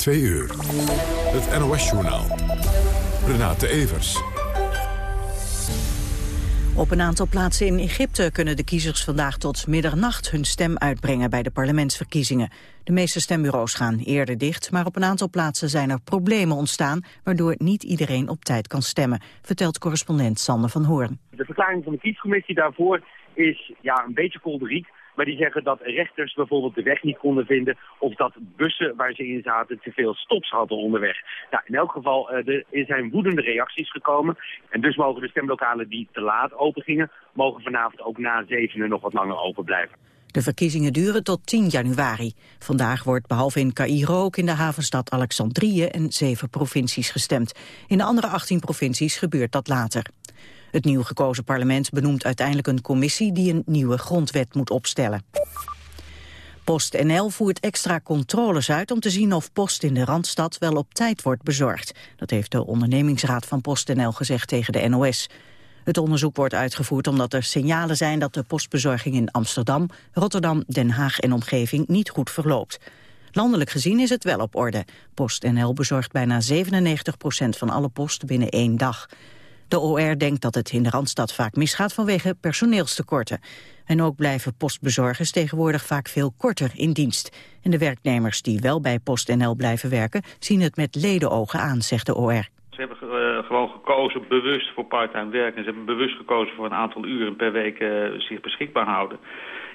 2 uur. Het NOS-journaal. Renate Evers. Op een aantal plaatsen in Egypte kunnen de kiezers vandaag tot middernacht hun stem uitbrengen bij de parlementsverkiezingen. De meeste stembureaus gaan eerder dicht, maar op een aantal plaatsen zijn er problemen ontstaan, waardoor niet iedereen op tijd kan stemmen, vertelt correspondent Sander van Hoorn. De verklaring van de kiescommissie daarvoor is ja, een beetje kolderiek. Maar die zeggen dat rechters bijvoorbeeld de weg niet konden vinden... of dat bussen waar ze in zaten te veel stops hadden onderweg. Nou, in elk geval, uh, er zijn woedende reacties gekomen. En dus mogen de stemlokalen die te laat open gingen... mogen vanavond ook na zevenen nog wat langer open blijven. De verkiezingen duren tot 10 januari. Vandaag wordt behalve in Cairo ook in de havenstad Alexandrië en zeven provincies gestemd. In de andere 18 provincies gebeurt dat later. Het nieuw gekozen parlement benoemt uiteindelijk een commissie die een nieuwe grondwet moet opstellen. PostNL voert extra controles uit om te zien of post in de Randstad wel op tijd wordt bezorgd. Dat heeft de ondernemingsraad van PostNL gezegd tegen de NOS. Het onderzoek wordt uitgevoerd omdat er signalen zijn dat de postbezorging in Amsterdam, Rotterdam, Den Haag en omgeving niet goed verloopt. Landelijk gezien is het wel op orde. PostNL bezorgt bijna 97 procent van alle post binnen één dag. De OR denkt dat het in de Randstad vaak misgaat vanwege personeelstekorten. En ook blijven postbezorgers tegenwoordig vaak veel korter in dienst. En de werknemers die wel bij PostNL blijven werken... zien het met ledenogen aan, zegt de OR. Ze hebben uh, gewoon gekozen bewust voor parttime werken. Ze hebben bewust gekozen voor een aantal uren per week uh, zich beschikbaar houden.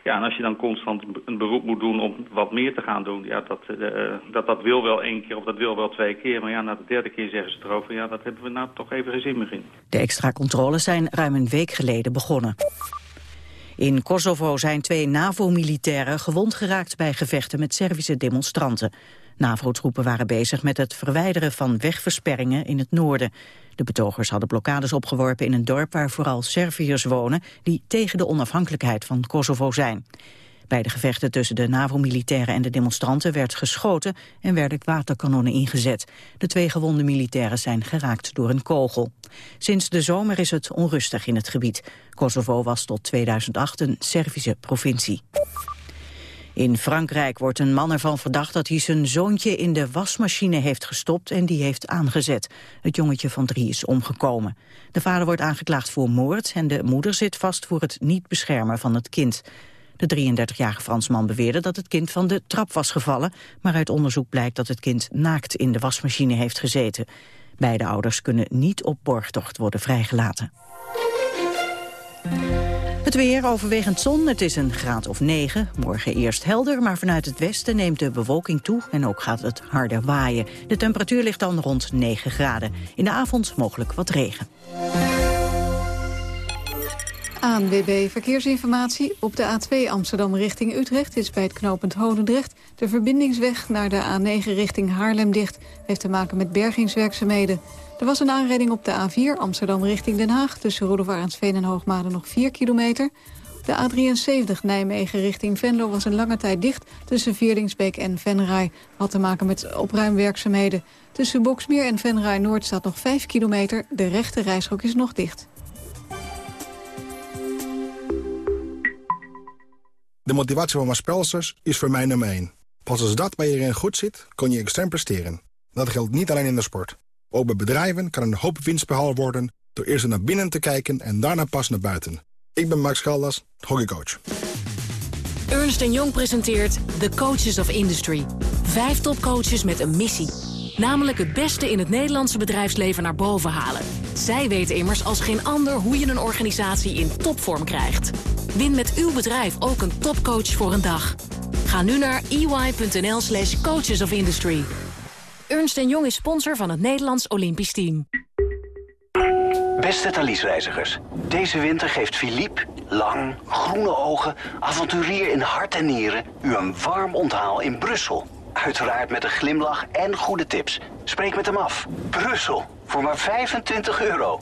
Ja, en als je dan constant een beroep moet doen om wat meer te gaan doen... Ja, dat, uh, dat, dat wil wel één keer of dat wil wel twee keer. Maar ja, na de derde keer zeggen ze erover... ja, dat hebben we nou toch even geen zin. De extra controles zijn ruim een week geleden begonnen. In Kosovo zijn twee NAVO-militairen gewond geraakt bij gevechten met Servische demonstranten. NAVO-troepen waren bezig met het verwijderen van wegversperringen in het noorden. De betogers hadden blokkades opgeworpen in een dorp waar vooral Serviërs wonen... die tegen de onafhankelijkheid van Kosovo zijn. Bij de gevechten tussen de NAVO-militairen en de demonstranten werd geschoten en werden waterkanonnen ingezet. De twee gewonde militairen zijn geraakt door een kogel. Sinds de zomer is het onrustig in het gebied. Kosovo was tot 2008 een Servische provincie. In Frankrijk wordt een man ervan verdacht dat hij zijn zoontje in de wasmachine heeft gestopt en die heeft aangezet. Het jongetje van drie is omgekomen. De vader wordt aangeklaagd voor moord en de moeder zit vast voor het niet beschermen van het kind. De 33-jarige Fransman beweerde dat het kind van de trap was gevallen, maar uit onderzoek blijkt dat het kind naakt in de wasmachine heeft gezeten. Beide ouders kunnen niet op borgtocht worden vrijgelaten. Het weer overwegend zon, het is een graad of 9. Morgen eerst helder, maar vanuit het westen neemt de bewolking toe... en ook gaat het harder waaien. De temperatuur ligt dan rond 9 graden. In de avond mogelijk wat regen. ANWB Verkeersinformatie. Op de A2 Amsterdam richting Utrecht is bij het knooppunt Hodendrecht... de verbindingsweg naar de A9 richting Haarlem dicht. Heeft te maken met bergingswerkzaamheden. Er was een aanrijding op de A4 Amsterdam richting Den Haag... tussen Roelofarensveen en Hoogmade nog 4 kilometer. De A73 Nijmegen richting Venlo was een lange tijd dicht... tussen Vierdingsbeek en Venray. Had te maken met opruimwerkzaamheden. Tussen Boksmeer en Venray Noord staat nog 5 kilometer. De rechte reishok is nog dicht. De motivatie van Maspelsers is voor mij nummer 1. Pas als dat bij iedereen goed zit, kun je extern presteren. Dat geldt niet alleen in de sport. Ook bij bedrijven kan een hoop winst behaald worden... door eerst naar binnen te kijken en daarna pas naar buiten. Ik ben Max Galdas, hockeycoach. Ernst Jong presenteert The Coaches of Industry. Vijf topcoaches met een missie. Namelijk het beste in het Nederlandse bedrijfsleven naar boven halen. Zij weten immers als geen ander hoe je een organisatie in topvorm krijgt. Win met uw bedrijf ook een topcoach voor een dag. Ga nu naar ey.nl slash coaches of industry. Ernst Jong is sponsor van het Nederlands Olympisch Team. Beste Thalys-reizigers, deze winter geeft Philippe, lang, groene ogen, avonturier in hart en nieren, u een warm onthaal in Brussel. Uiteraard met een glimlach en goede tips. Spreek met hem af. Brussel, voor maar 25 euro.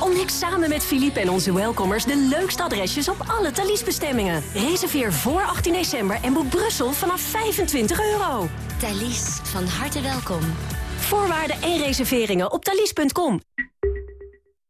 Ontdek samen met Philippe en onze welkomers de leukste adresjes op alle Thalys-bestemmingen. Reserveer voor 18 december en boek Brussel vanaf 25 euro. Thalys, van harte welkom. Voorwaarden en reserveringen op thalys.com.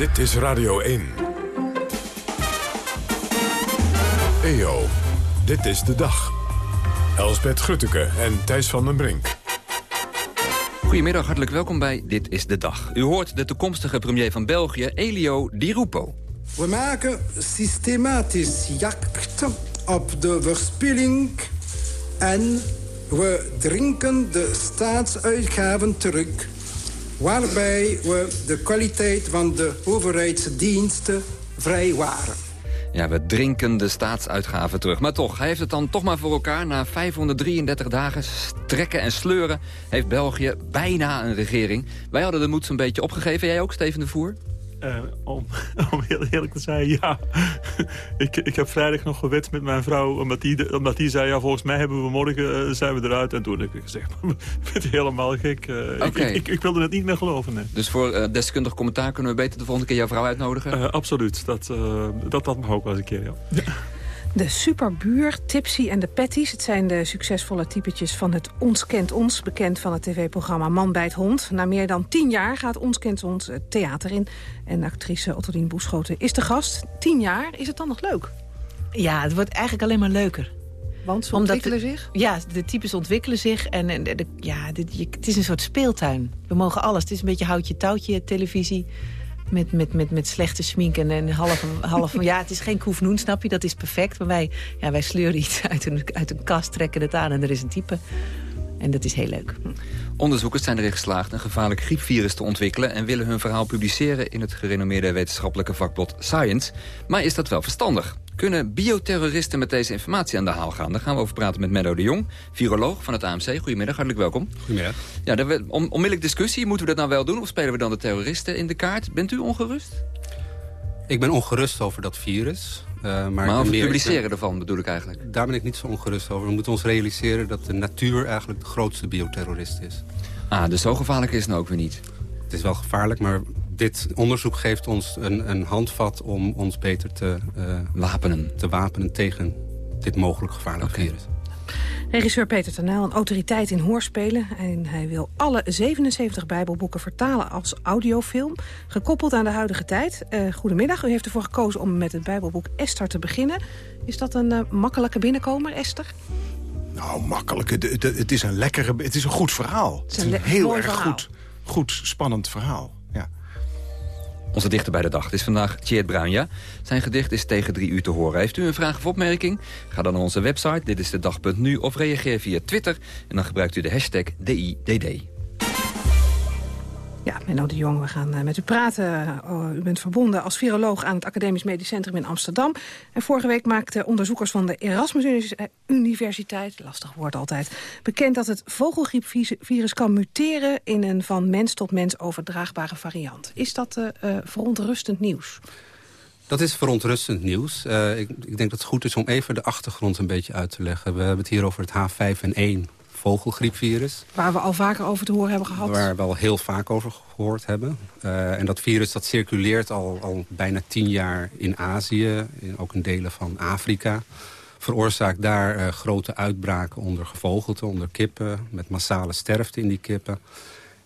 Dit is Radio 1. EO, dit is de dag. Elsbeth Grutteke en Thijs van den Brink. Goedemiddag, hartelijk welkom bij Dit is de Dag. U hoort de toekomstige premier van België, Elio Di Rupo. We maken systematisch jacht op de verspilling... en we drinken de staatsuitgaven terug waarbij we de kwaliteit van de overheidsdiensten vrijwaren. Ja, we drinken de staatsuitgaven terug. Maar toch, hij heeft het dan toch maar voor elkaar. Na 533 dagen strekken en sleuren heeft België bijna een regering. Wij hadden de moed een beetje opgegeven. Jij ook, Steven de Voer? Uh, om, om heel eerlijk te zijn, ja. ik, ik heb vrijdag nog gewet met mijn vrouw. Omdat die, omdat die zei, ja, volgens mij hebben we morgen uh, zijn we eruit. En toen heb ik gezegd, ik ben helemaal gek. Uh, okay. ik, ik, ik, wilde het niet meer geloven. Nee. Dus voor deskundig commentaar kunnen we beter de volgende keer jouw vrouw uitnodigen? absoluut. Dat, dat, dat mag ook wel eens een keer, ja. De superbuur, Tipsy en de Patties. Het zijn de succesvolle typetjes van het Ons Kent Ons... bekend van het tv-programma Man bij het Hond. Na meer dan tien jaar gaat Ons Kent Ons het theater in. En actrice Ottolien Boeschoten is de gast. Tien jaar, is het dan nog leuk? Ja, het wordt eigenlijk alleen maar leuker. Want ze ontwikkelen zich? Ja, de types ontwikkelen zich. En, de, ja, dit, je, het is een soort speeltuin. We mogen alles. Het is een beetje houtje-touwtje televisie met, met, met, met slechte en, en half, half... ja, het is geen koefnoen, snap je? Dat is perfect. Maar wij, ja, wij sleuren iets uit een, uit een kast, trekken het aan en er is een type. En dat is heel leuk. Onderzoekers zijn erin geslaagd een gevaarlijk griepvirus te ontwikkelen... en willen hun verhaal publiceren in het gerenommeerde wetenschappelijke vakblad Science. Maar is dat wel verstandig? Kunnen bioterroristen met deze informatie aan de haal gaan? Daar gaan we over praten met Menno de Jong, viroloog van het AMC. Goedemiddag, hartelijk welkom. Goedemiddag. Ja, on, onmiddellijk discussie. Moeten we dat nou wel doen of spelen we dan de terroristen in de kaart? Bent u ongerust? Ik ben ongerust over dat virus. Uh, maar maar over het publiceren ervan bedoel ik eigenlijk? Daar ben ik niet zo ongerust over. We moeten ons realiseren dat de natuur eigenlijk de grootste bioterrorist is. Ah, dus zo gevaarlijk is het nou ook weer niet? Het is wel gevaarlijk, maar dit onderzoek geeft ons een, een handvat om ons beter te, uh, wapenen. te wapenen tegen dit mogelijk gevaarlijke okay. virus. Regisseur Peter Tanaal, een autoriteit in hoorspelen. En hij wil alle 77 bijbelboeken vertalen als audiofilm. Gekoppeld aan de huidige tijd. Uh, goedemiddag, u heeft ervoor gekozen om met het bijbelboek Esther te beginnen. Is dat een uh, makkelijke binnenkomer, Esther? Nou, makkelijk. Het, het, het, is een lekkere, het is een goed verhaal. Het is een, het is een heel erg verhaal. goed, goed, spannend verhaal. Onze dichter bij de dag. Het is vandaag Tjeerd Bruinja. Zijn gedicht is tegen drie uur te horen. Heeft u een vraag of opmerking? Ga dan naar onze website, dit is de dag.nu... of reageer via Twitter en dan gebruikt u de hashtag DIDD. Ja, Menno de Jong, we gaan eh, met u praten. Oh, u bent verbonden als viroloog aan het Academisch Medisch Centrum in Amsterdam. En vorige week maakten onderzoekers van de Erasmus Universiteit... lastig woord altijd, bekend dat het vogelgriepvirus kan muteren... in een van mens tot mens overdraagbare variant. Is dat uh, verontrustend nieuws? Dat is verontrustend nieuws. Ik, ik, denk dat het goed is om even de achtergrond een beetje uit te leggen. We hebben het hier over het H5N1 vogelgriepvirus. Waar we al vaker over te horen hebben gehad. Waar we al heel vaak over gehoord hebben. Uh, en dat virus dat circuleert al, al bijna tien jaar in Azië. In, ook in delen van Afrika. Veroorzaakt daar uh, grote uitbraken onder gevogelte, onder kippen. Met massale sterfte in die kippen.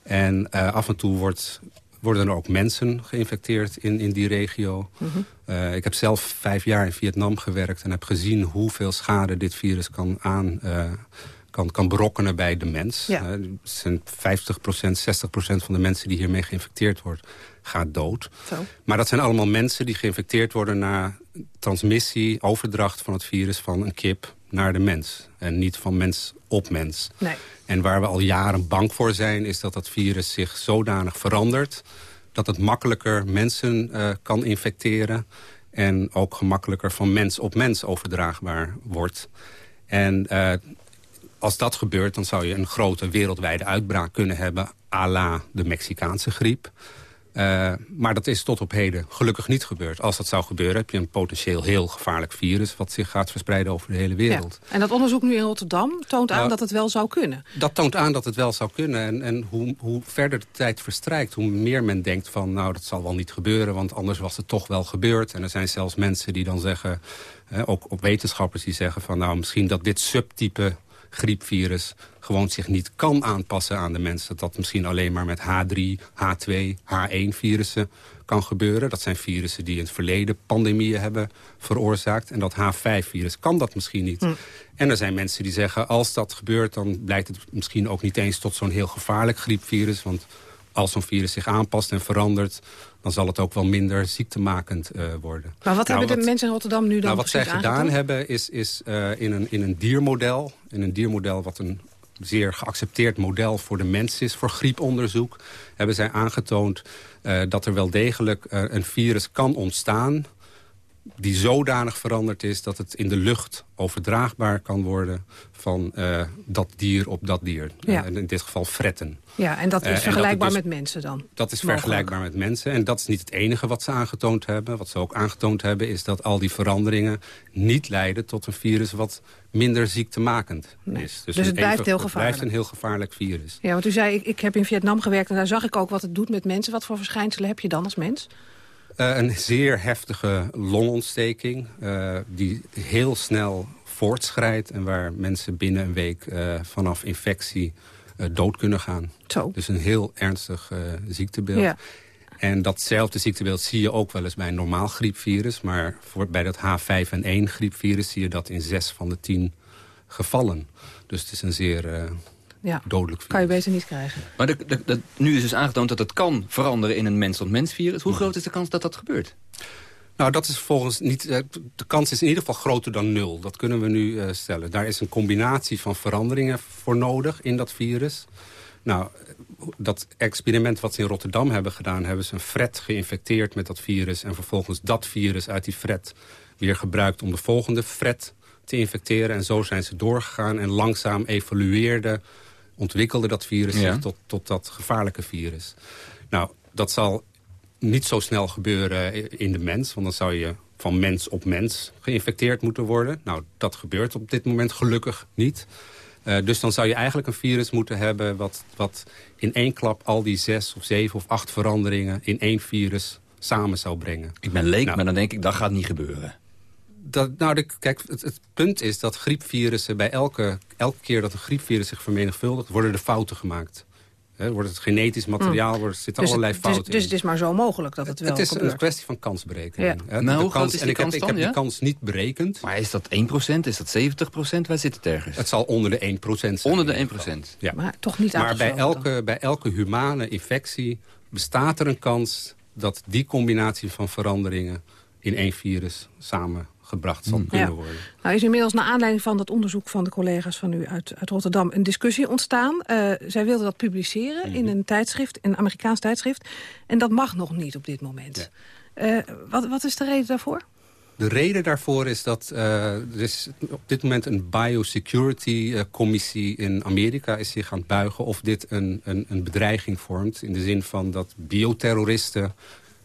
En uh, af en toe wordt, worden er ook mensen geïnfecteerd in, in die regio. Mm -hmm. ik heb zelf vijf jaar in Vietnam gewerkt en heb gezien hoeveel schade dit virus kan aan kan, kan berokkenen bij de mens. Ja. Uh, zijn 50% 60% van de mensen die hiermee geïnfecteerd wordt, gaat dood. Zo. Maar dat zijn allemaal mensen die geïnfecteerd worden... na transmissie, overdracht van het virus van een kip naar de mens. En niet van mens op mens. Nee. En waar we al jaren bang voor zijn... is dat dat virus zich zodanig verandert... dat het makkelijker mensen uh, kan infecteren... en ook gemakkelijker van mens op mens overdraagbaar wordt. En uh, als dat gebeurt, dan zou je een grote wereldwijde uitbraak kunnen hebben... à la de Mexicaanse griep... Uh, maar dat is tot op heden gelukkig niet gebeurd. Als dat zou gebeuren heb je een potentieel heel gevaarlijk virus... wat zich gaat verspreiden over de hele wereld. Ja. En dat onderzoek nu in Rotterdam toont aan nou, dat het wel zou kunnen? Dat toont aan dat het wel zou kunnen. En, en hoe, hoe, verder de tijd verstrijkt, hoe meer men denkt van... nou, dat zal wel niet gebeuren, want anders was het toch wel gebeurd. En er zijn zelfs mensen die dan zeggen... Eh, ook op wetenschappers die zeggen van... nou, misschien dat dit subtype griepvirus gewoon zich niet kan aanpassen aan de mens. Dat dat misschien alleen maar met H3, H2, H1-virussen kan gebeuren. Dat zijn virussen die in het verleden pandemieën hebben veroorzaakt. En dat H5-virus kan dat misschien niet. Hm. En er zijn mensen die zeggen, als dat gebeurt... dan blijkt het misschien ook niet eens tot zo'n heel gevaarlijk griepvirus. Want als zo'n virus zich aanpast en verandert dan zal het ook wel minder ziektemakend uh, worden. Maar wat nou, hebben de mensen in Rotterdam nu dan nou, Wat zij gedaan hebben is, is uh, in, een, in een diermodel... in een diermodel wat een zeer geaccepteerd model voor de mens is... voor grieponderzoek, hebben zij aangetoond... Uh, dat er wel degelijk een virus kan ontstaan die zodanig veranderd is dat het in de lucht overdraagbaar kan worden van uh, dat dier op dat dier. Ja. Uh, in dit geval fretten. Ja, en dat is Uh, en vergelijkbaar dat het met mensen dan? Dat is Mogelijk. vergelijkbaar met mensen. En dat is niet het enige wat ze aangetoond hebben. Wat ze ook aangetoond hebben is dat al die veranderingen niet leiden tot een virus wat minder ziektemakend Nee. is. Dus het een blijft even- heel Het blijft een heel gevaarlijk virus. Ja, want u zei, ik, ik heb in Vietnam gewerkt en daar zag ik ook wat het doet met mensen. Wat voor verschijnselen heb je dan als mens? Eh, een zeer heftige longontsteking eh, die heel snel voortschrijdt... en waar mensen binnen een week eh, vanaf infectie dood kunnen gaan. Zo. Dus een heel ernstig ziektebeeld. Ja. En datzelfde ziektebeeld zie je ook wel eens bij een normaal griepvirus. Maar voor, bij dat H5N1 griepvirus zie je dat in zes van de tien gevallen. Dus het is een zeer Ja. dodelijk virus. Kan je beter niet krijgen. Maar de, de- de- nu is dus aangetoond dat het kan veranderen in een mens-tot-mens virus. Hoe groot is de kans dat dat gebeurt? Nou, dat is volgens niet. eh, De kans is in ieder geval groter dan nul. Dat kunnen we nu eh, stellen. Daar is een combinatie van veranderingen voor nodig in dat virus. Nou, dat experiment wat ze in Rotterdam hebben gedaan... hebben ze een fret geïnfecteerd met dat virus... en vervolgens dat virus uit die fret weer gebruikt... om de volgende fret te infecteren. En zo zijn ze doorgegaan en langzaam evolueerde... ontwikkelde dat virus Ja. zich tot, tot dat gevaarlijke virus. Nou, dat zal niet zo snel gebeuren in de mens. Want dan zou je van mens op mens geïnfecteerd moeten worden. Nou, dat gebeurt op dit moment gelukkig niet. Eh, dus dan zou je eigenlijk een virus moeten hebben... Wat, wat in één klap al die zes of zeven of acht veranderingen... in één virus samen zou brengen. Ik ben leek, Nou. maar dan denk ik, dat gaat niet gebeuren. Dat, nou, de, kijk, het, het punt is dat griepvirussen... bij elke, elke keer dat een griepvirus zich vermenigvuldigt... worden er fouten gemaakt. Hè, wordt het genetisch materiaal, wordt, er zitten Dus, allerlei het- dus, fouten dus in. het is maar zo mogelijk dat het wel Het is gebeurt. een kwestie van kansberekening. Ja. hoe groot kans- is en ik heb, ik die kans niet berekend. Maar is dat 1%? Is dat 70%? Waar zit het ergens? Het zal onder de 1% zijn. Onder de ieder 1%. geval. Ja. Maar toch niet Maar bij dan. elke, bij elke humane infectie bestaat er een kans... dat die combinatie van veranderingen in één virus samengebracht zal kunnen Ja. worden. Nou is inmiddels naar aanleiding van dat onderzoek van de collega's van u uit, uit Rotterdam een discussie ontstaan. Eh, zij wilden dat publiceren Mhm. in een tijdschrift, een Amerikaans tijdschrift. En dat mag nog niet op dit moment. Eh, wat, wat is de reden daarvoor? De reden daarvoor is dat eh, er is op dit moment een biosecurity-commissie in Amerika is zich aan het buigen of dit een, een, een bedreiging vormt. In de zin van dat bioterroristen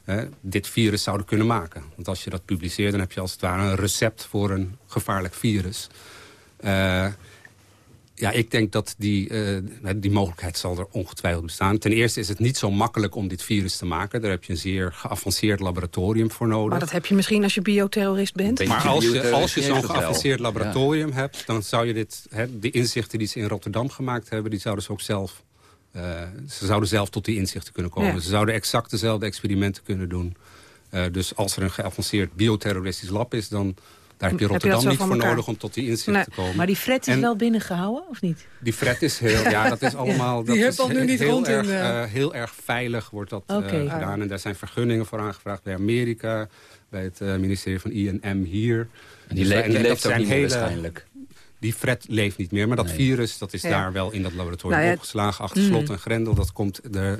eh, dit virus zouden kunnen maken. Want als je dat publiceert, dan heb je als het ware een recept voor een gevaarlijk virus. Eh, ja, ik denk dat die, eh, die mogelijkheid zal er ongetwijfeld bestaan. Ten eerste is het niet zo makkelijk om dit virus te maken. Daar heb je een zeer geavanceerd laboratorium voor nodig. Maar dat heb je misschien als je bioterrorist bent. Maar als je, als je zo'n geavanceerd laboratorium hebt... dan zou je dit, hè, de inzichten die ze in Rotterdam gemaakt hebben... die zouden ze ook zelf... eh, ze zouden zelf tot die inzichten kunnen komen. Ja. Ze zouden exact dezelfde experimenten kunnen doen. Eh, dus als er een geavanceerd bioterroristisch lab is... dan Daar heb je Rotterdam niet voor nodig om tot die inzicht te komen. Maar die fret is wel binnengehouden, of niet? Die fret is heel, ja, dat is allemaal... die dat is nu niet heel rond erg, in... Uh, heel erg veilig wordt dat okay. uh, gedaan. En daar zijn vergunningen voor aangevraagd bij Amerika, bij het uh, ministerie van INM hier. En die, le en, die leeft ook niet hele, waarschijnlijk. Die fret leeft niet meer, maar dat nee. virus dat is ja. daar wel in dat laboratorium nou ja, opgeslagen. Achter slot mm. en grendel, dat komt... De,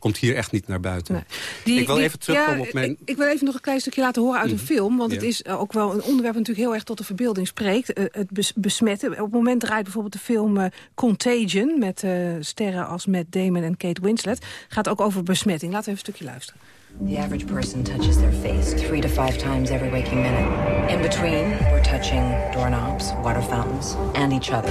komt hier echt niet naar buiten. Nee. Die, ik wil die, even terugkomen ja, op mijn... Ik, ik, wil even nog een klein stukje laten horen uit een mm. film. Want ja. het is ook wel een onderwerp natuurlijk heel erg tot de verbeelding spreekt. Uh, het bes besmetten. Op het moment draait bijvoorbeeld de film uh, Contagion... met uh, sterren als Matt Damon en Kate Winslet. Gaat ook over besmetting. Laten we even een stukje luisteren. The average person touches their face three to five times every waking minute. In between, we're touching doorknobs, water fountains, and each other.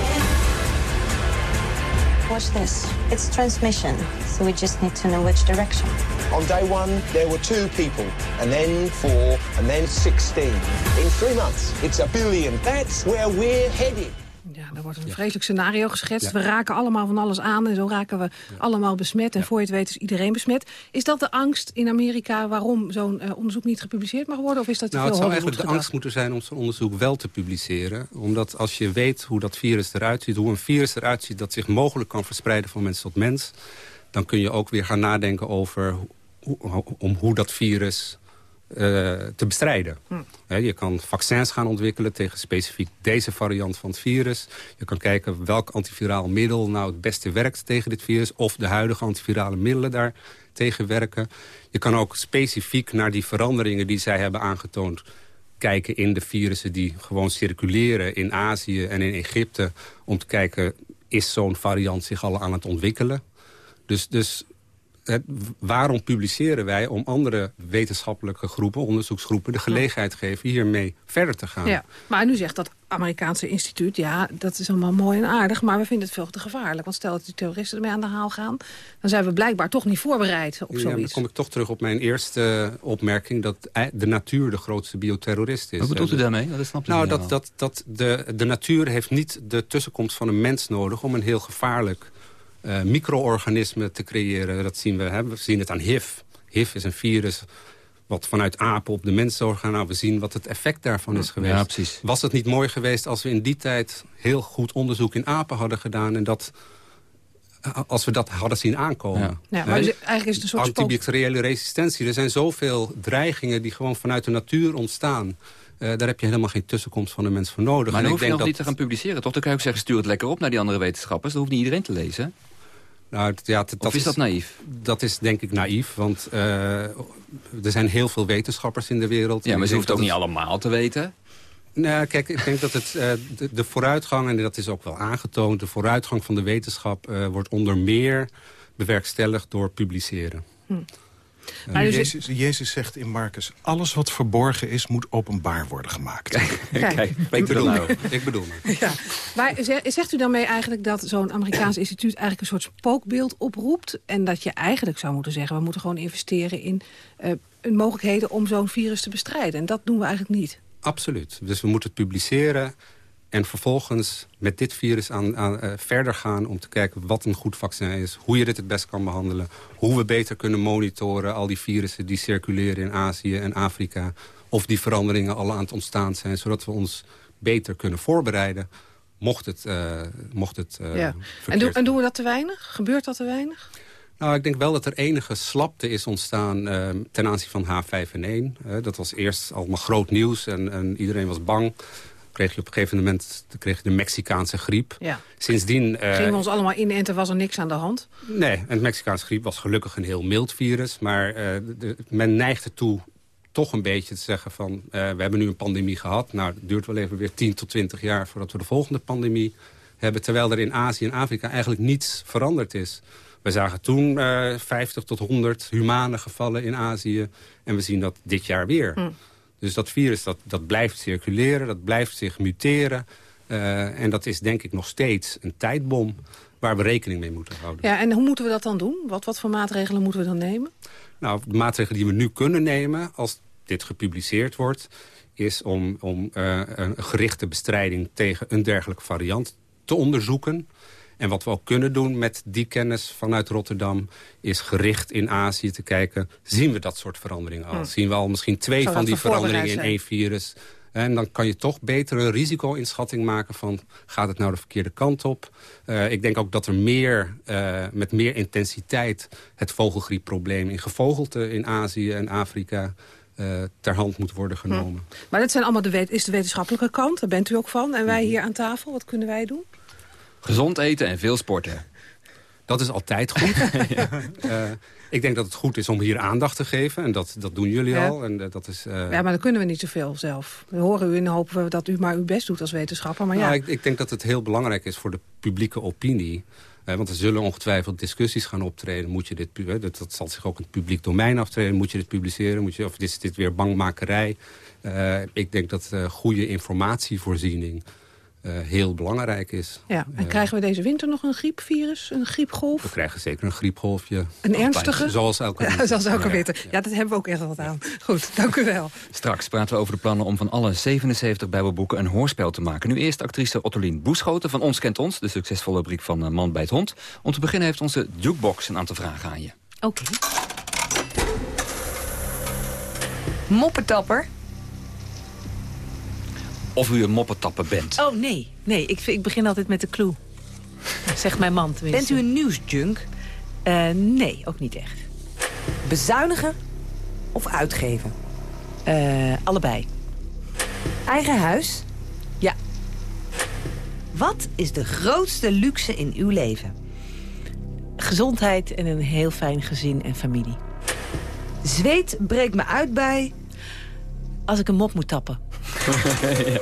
Watch this. It's transmission, so we just need to know which direction. On day one, there were two people, and then four, and then 16. In three months, it's a billion. That's where we're headed. Wordt een ja. vreselijk scenario geschetst. Ja. We raken allemaal van alles aan en zo raken we allemaal besmet. En voor je het weet is iedereen besmet. Is dat de angst in Amerika waarom zo'n uh, onderzoek niet gepubliceerd mag worden? Of is dat te nou, veel Het zou eigenlijk gedacht? de angst moeten zijn om zo'n onderzoek wel te publiceren. Omdat als je weet hoe dat virus eruit ziet, hoe een virus eruit ziet... dat zich mogelijk kan verspreiden van mens tot mens... dan kun je ook weer gaan nadenken over hoe, om hoe dat virus te bestrijden. Hm. Je kan vaccins gaan ontwikkelen tegen specifiek deze variant van het virus. Je kan kijken welk antiviraal middel nou het beste werkt tegen dit virus... of de huidige antivirale middelen daar tegen werken. Je kan ook specifiek naar die veranderingen die zij hebben aangetoond... kijken in de virussen die gewoon circuleren in Azië en in Egypte... om te kijken, is zo'n variant zich al aan het ontwikkelen? Dus, dus het, waarom publiceren wij om andere wetenschappelijke groepen, onderzoeksgroepen, de gelegenheid te geven hiermee verder te gaan? Ja, maar nu zegt dat Amerikaanse instituut, ja, dat is allemaal mooi en aardig, maar we vinden het veel te gevaarlijk. Want stel dat die terroristen ermee aan de haal gaan, dan zijn we blijkbaar toch niet voorbereid op ja, zoiets. dan kom ik toch terug op mijn eerste opmerking, dat de natuur de grootste bioterrorist is. Wat bedoelt u daarmee? Dat snap nou, dat, dat, dat de, de natuur heeft niet de tussenkomst van een mens nodig om een heel gevaarlijk uh, micro-organismen te creëren. Dat zien we, hè? we zien het aan HIV. HIV is een virus wat vanuit apen op de mens doorgaan. Nou, we zien wat het effect daarvan is geweest. Ja, precies. Was het niet mooi geweest als we in die tijd heel goed onderzoek in apen hadden gedaan... en dat als we dat hadden zien aankomen. Ja. Ja, maar dus eigenlijk is het een soort Antibacteriële resistentie. Er zijn zoveel dreigingen die gewoon vanuit de natuur ontstaan. Uh, daar heb je helemaal geen tussenkomst van de mens voor nodig. Maar dan hoef je denk nog dat... niet te gaan publiceren, toch? Dan kan je ook zeggen, stuur het lekker op naar die andere wetenschappers. Dat hoeft niet iedereen te lezen. Nou, ja, dat of is dat naïef? Dat is denk ik naïef, want uh, er zijn heel veel wetenschappers in de wereld. Ja, maar ze hoeft het ook niet allemaal te weten. Nou, kijk, ik denk dat het, uh, de, de, vooruitgang, en dat is ook wel aangetoond... de vooruitgang van de wetenschap uh, wordt onder meer bewerkstelligd door publiceren. Hm. Uh, Jezus, Jezus, zegt in Marcus, alles wat verborgen is, moet openbaar worden gemaakt. Kijk, Kijk ik, bedoel nou. ik bedoel nou. Ja. Maar zegt u daarmee eigenlijk dat zo'n Amerikaans instituut eigenlijk een soort spookbeeld oproept? En dat je eigenlijk zou moeten zeggen, we moeten gewoon investeren in uh, mogelijkheden om zo'n virus te bestrijden. En dat doen we eigenlijk niet. Absoluut. Dus we moeten het publiceren en vervolgens met dit virus aan, aan uh, verder gaan om te kijken wat een goed vaccin is. Hoe je dit het best kan behandelen. Hoe we beter kunnen monitoren al die virussen die circuleren in Azië en Afrika. Of die veranderingen al aan het ontstaan zijn. Zodat we ons beter kunnen voorbereiden. Mocht het, uh, mocht het uh, ja. en, do en doen we dat te weinig? Gebeurt dat te weinig? Nou, ik denk wel dat er enige slapte is ontstaan uh, ten aanzien van H5N1. Uh, dat was eerst allemaal groot nieuws en, en iedereen was bang kreeg je op een gegeven moment kreeg je de Mexicaanse griep. Ja. Sindsdien... Uh, Gingen we ons allemaal inenten, was er niks aan de hand? Nee, en de Mexicaanse griep was gelukkig een heel mild virus. Maar uh, de, men neigt ertoe toch een beetje te zeggen van... Uh, we hebben nu een pandemie gehad. Nou, het duurt wel even weer 10 tot 20 jaar voordat we de volgende pandemie hebben. Terwijl er in Azië en Afrika eigenlijk niets veranderd is. We zagen toen 50 tot 100 humane gevallen in Azië. En we zien dat dit jaar weer. Hm. Dus dat virus dat, dat blijft circuleren, dat blijft zich muteren. Uh, en dat is denk ik nog steeds een tijdbom waar we rekening mee moeten houden. Ja, en hoe moeten we dat dan doen? Wat, wat voor maatregelen moeten we dan nemen? Nou, de maatregelen die we nu kunnen nemen, als dit gepubliceerd wordt... is om, om uh, een gerichte bestrijding tegen een dergelijke variant te onderzoeken... En wat we ook kunnen doen met die kennis vanuit Rotterdam... is gericht in Azië te kijken, zien we dat soort veranderingen al? Hm. Zien we al misschien twee van die veranderingen in één virus? En dan kan je toch beter een risico-inschatting maken van... gaat het nou de verkeerde kant op? Uh, ik denk ook dat er meer, uh, met meer intensiteit... het vogelgriepprobleem in gevogelte in Azië en Afrika... Uh, ter hand moet worden genomen. Hm. Maar dat zijn allemaal de is de wetenschappelijke kant, daar bent u ook van. En wij hier aan tafel, wat kunnen wij doen? Gezond eten en veel sporten. Dat is altijd goed. ja. uh, ik denk dat het goed is om hier aandacht te geven. En dat, dat doen jullie ja. al. En, uh, dat is, uh... Ja, maar dan kunnen we niet zoveel zelf. We horen u en hopen we dat u maar uw best doet als wetenschapper. Maar ja. Nou, ik, ik, denk dat het heel belangrijk is voor de publieke opinie. want er zullen ongetwijfeld discussies gaan optreden. Moet je dit, dat, dat zal zich ook in het publiek domein aftreden. Moet je dit publiceren? Moet je, of is dit weer bangmakerij? ik denk dat goede informatievoorziening... Uh, heel belangrijk is. Ja, en uh, krijgen we deze winter nog een griepvirus, een griepgolf? We krijgen zeker een griepgolfje. Een ernstige? Zoals elke winter. Ja, zoals elke winter. Ja. ja, dat hebben we ook echt wat aan. Goed, dank u wel. Straks praten we over de plannen om van alle 77 bijbelboeken een hoorspel te maken. Nu eerst actrice Ottolien Boeschoten van Ons Kent Ons, de succesvolle rubriek van uh, Man bij het Hond. Om te beginnen heeft onze jukebox een aantal vragen aan je. Oké. Okay. Moppetapper. Of u een moppetapper bent. Oh, nee. Nee, ik, ik begin altijd met de clue. Zegt mijn man tenminste. Bent u een nieuwsjunk? Uh, nee, ook niet echt. Bezuinigen of uitgeven? Uh, allebei. Eigen huis? Ja. Wat is de grootste luxe in uw leven? Gezondheid en een heel fijn gezin en familie. Zweet breekt me uit bij... Als ik een mop moet tappen. ja,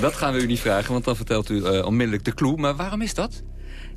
dat gaan we u niet vragen, want dan vertelt u uh, onmiddellijk de clue. Maar waarom is dat?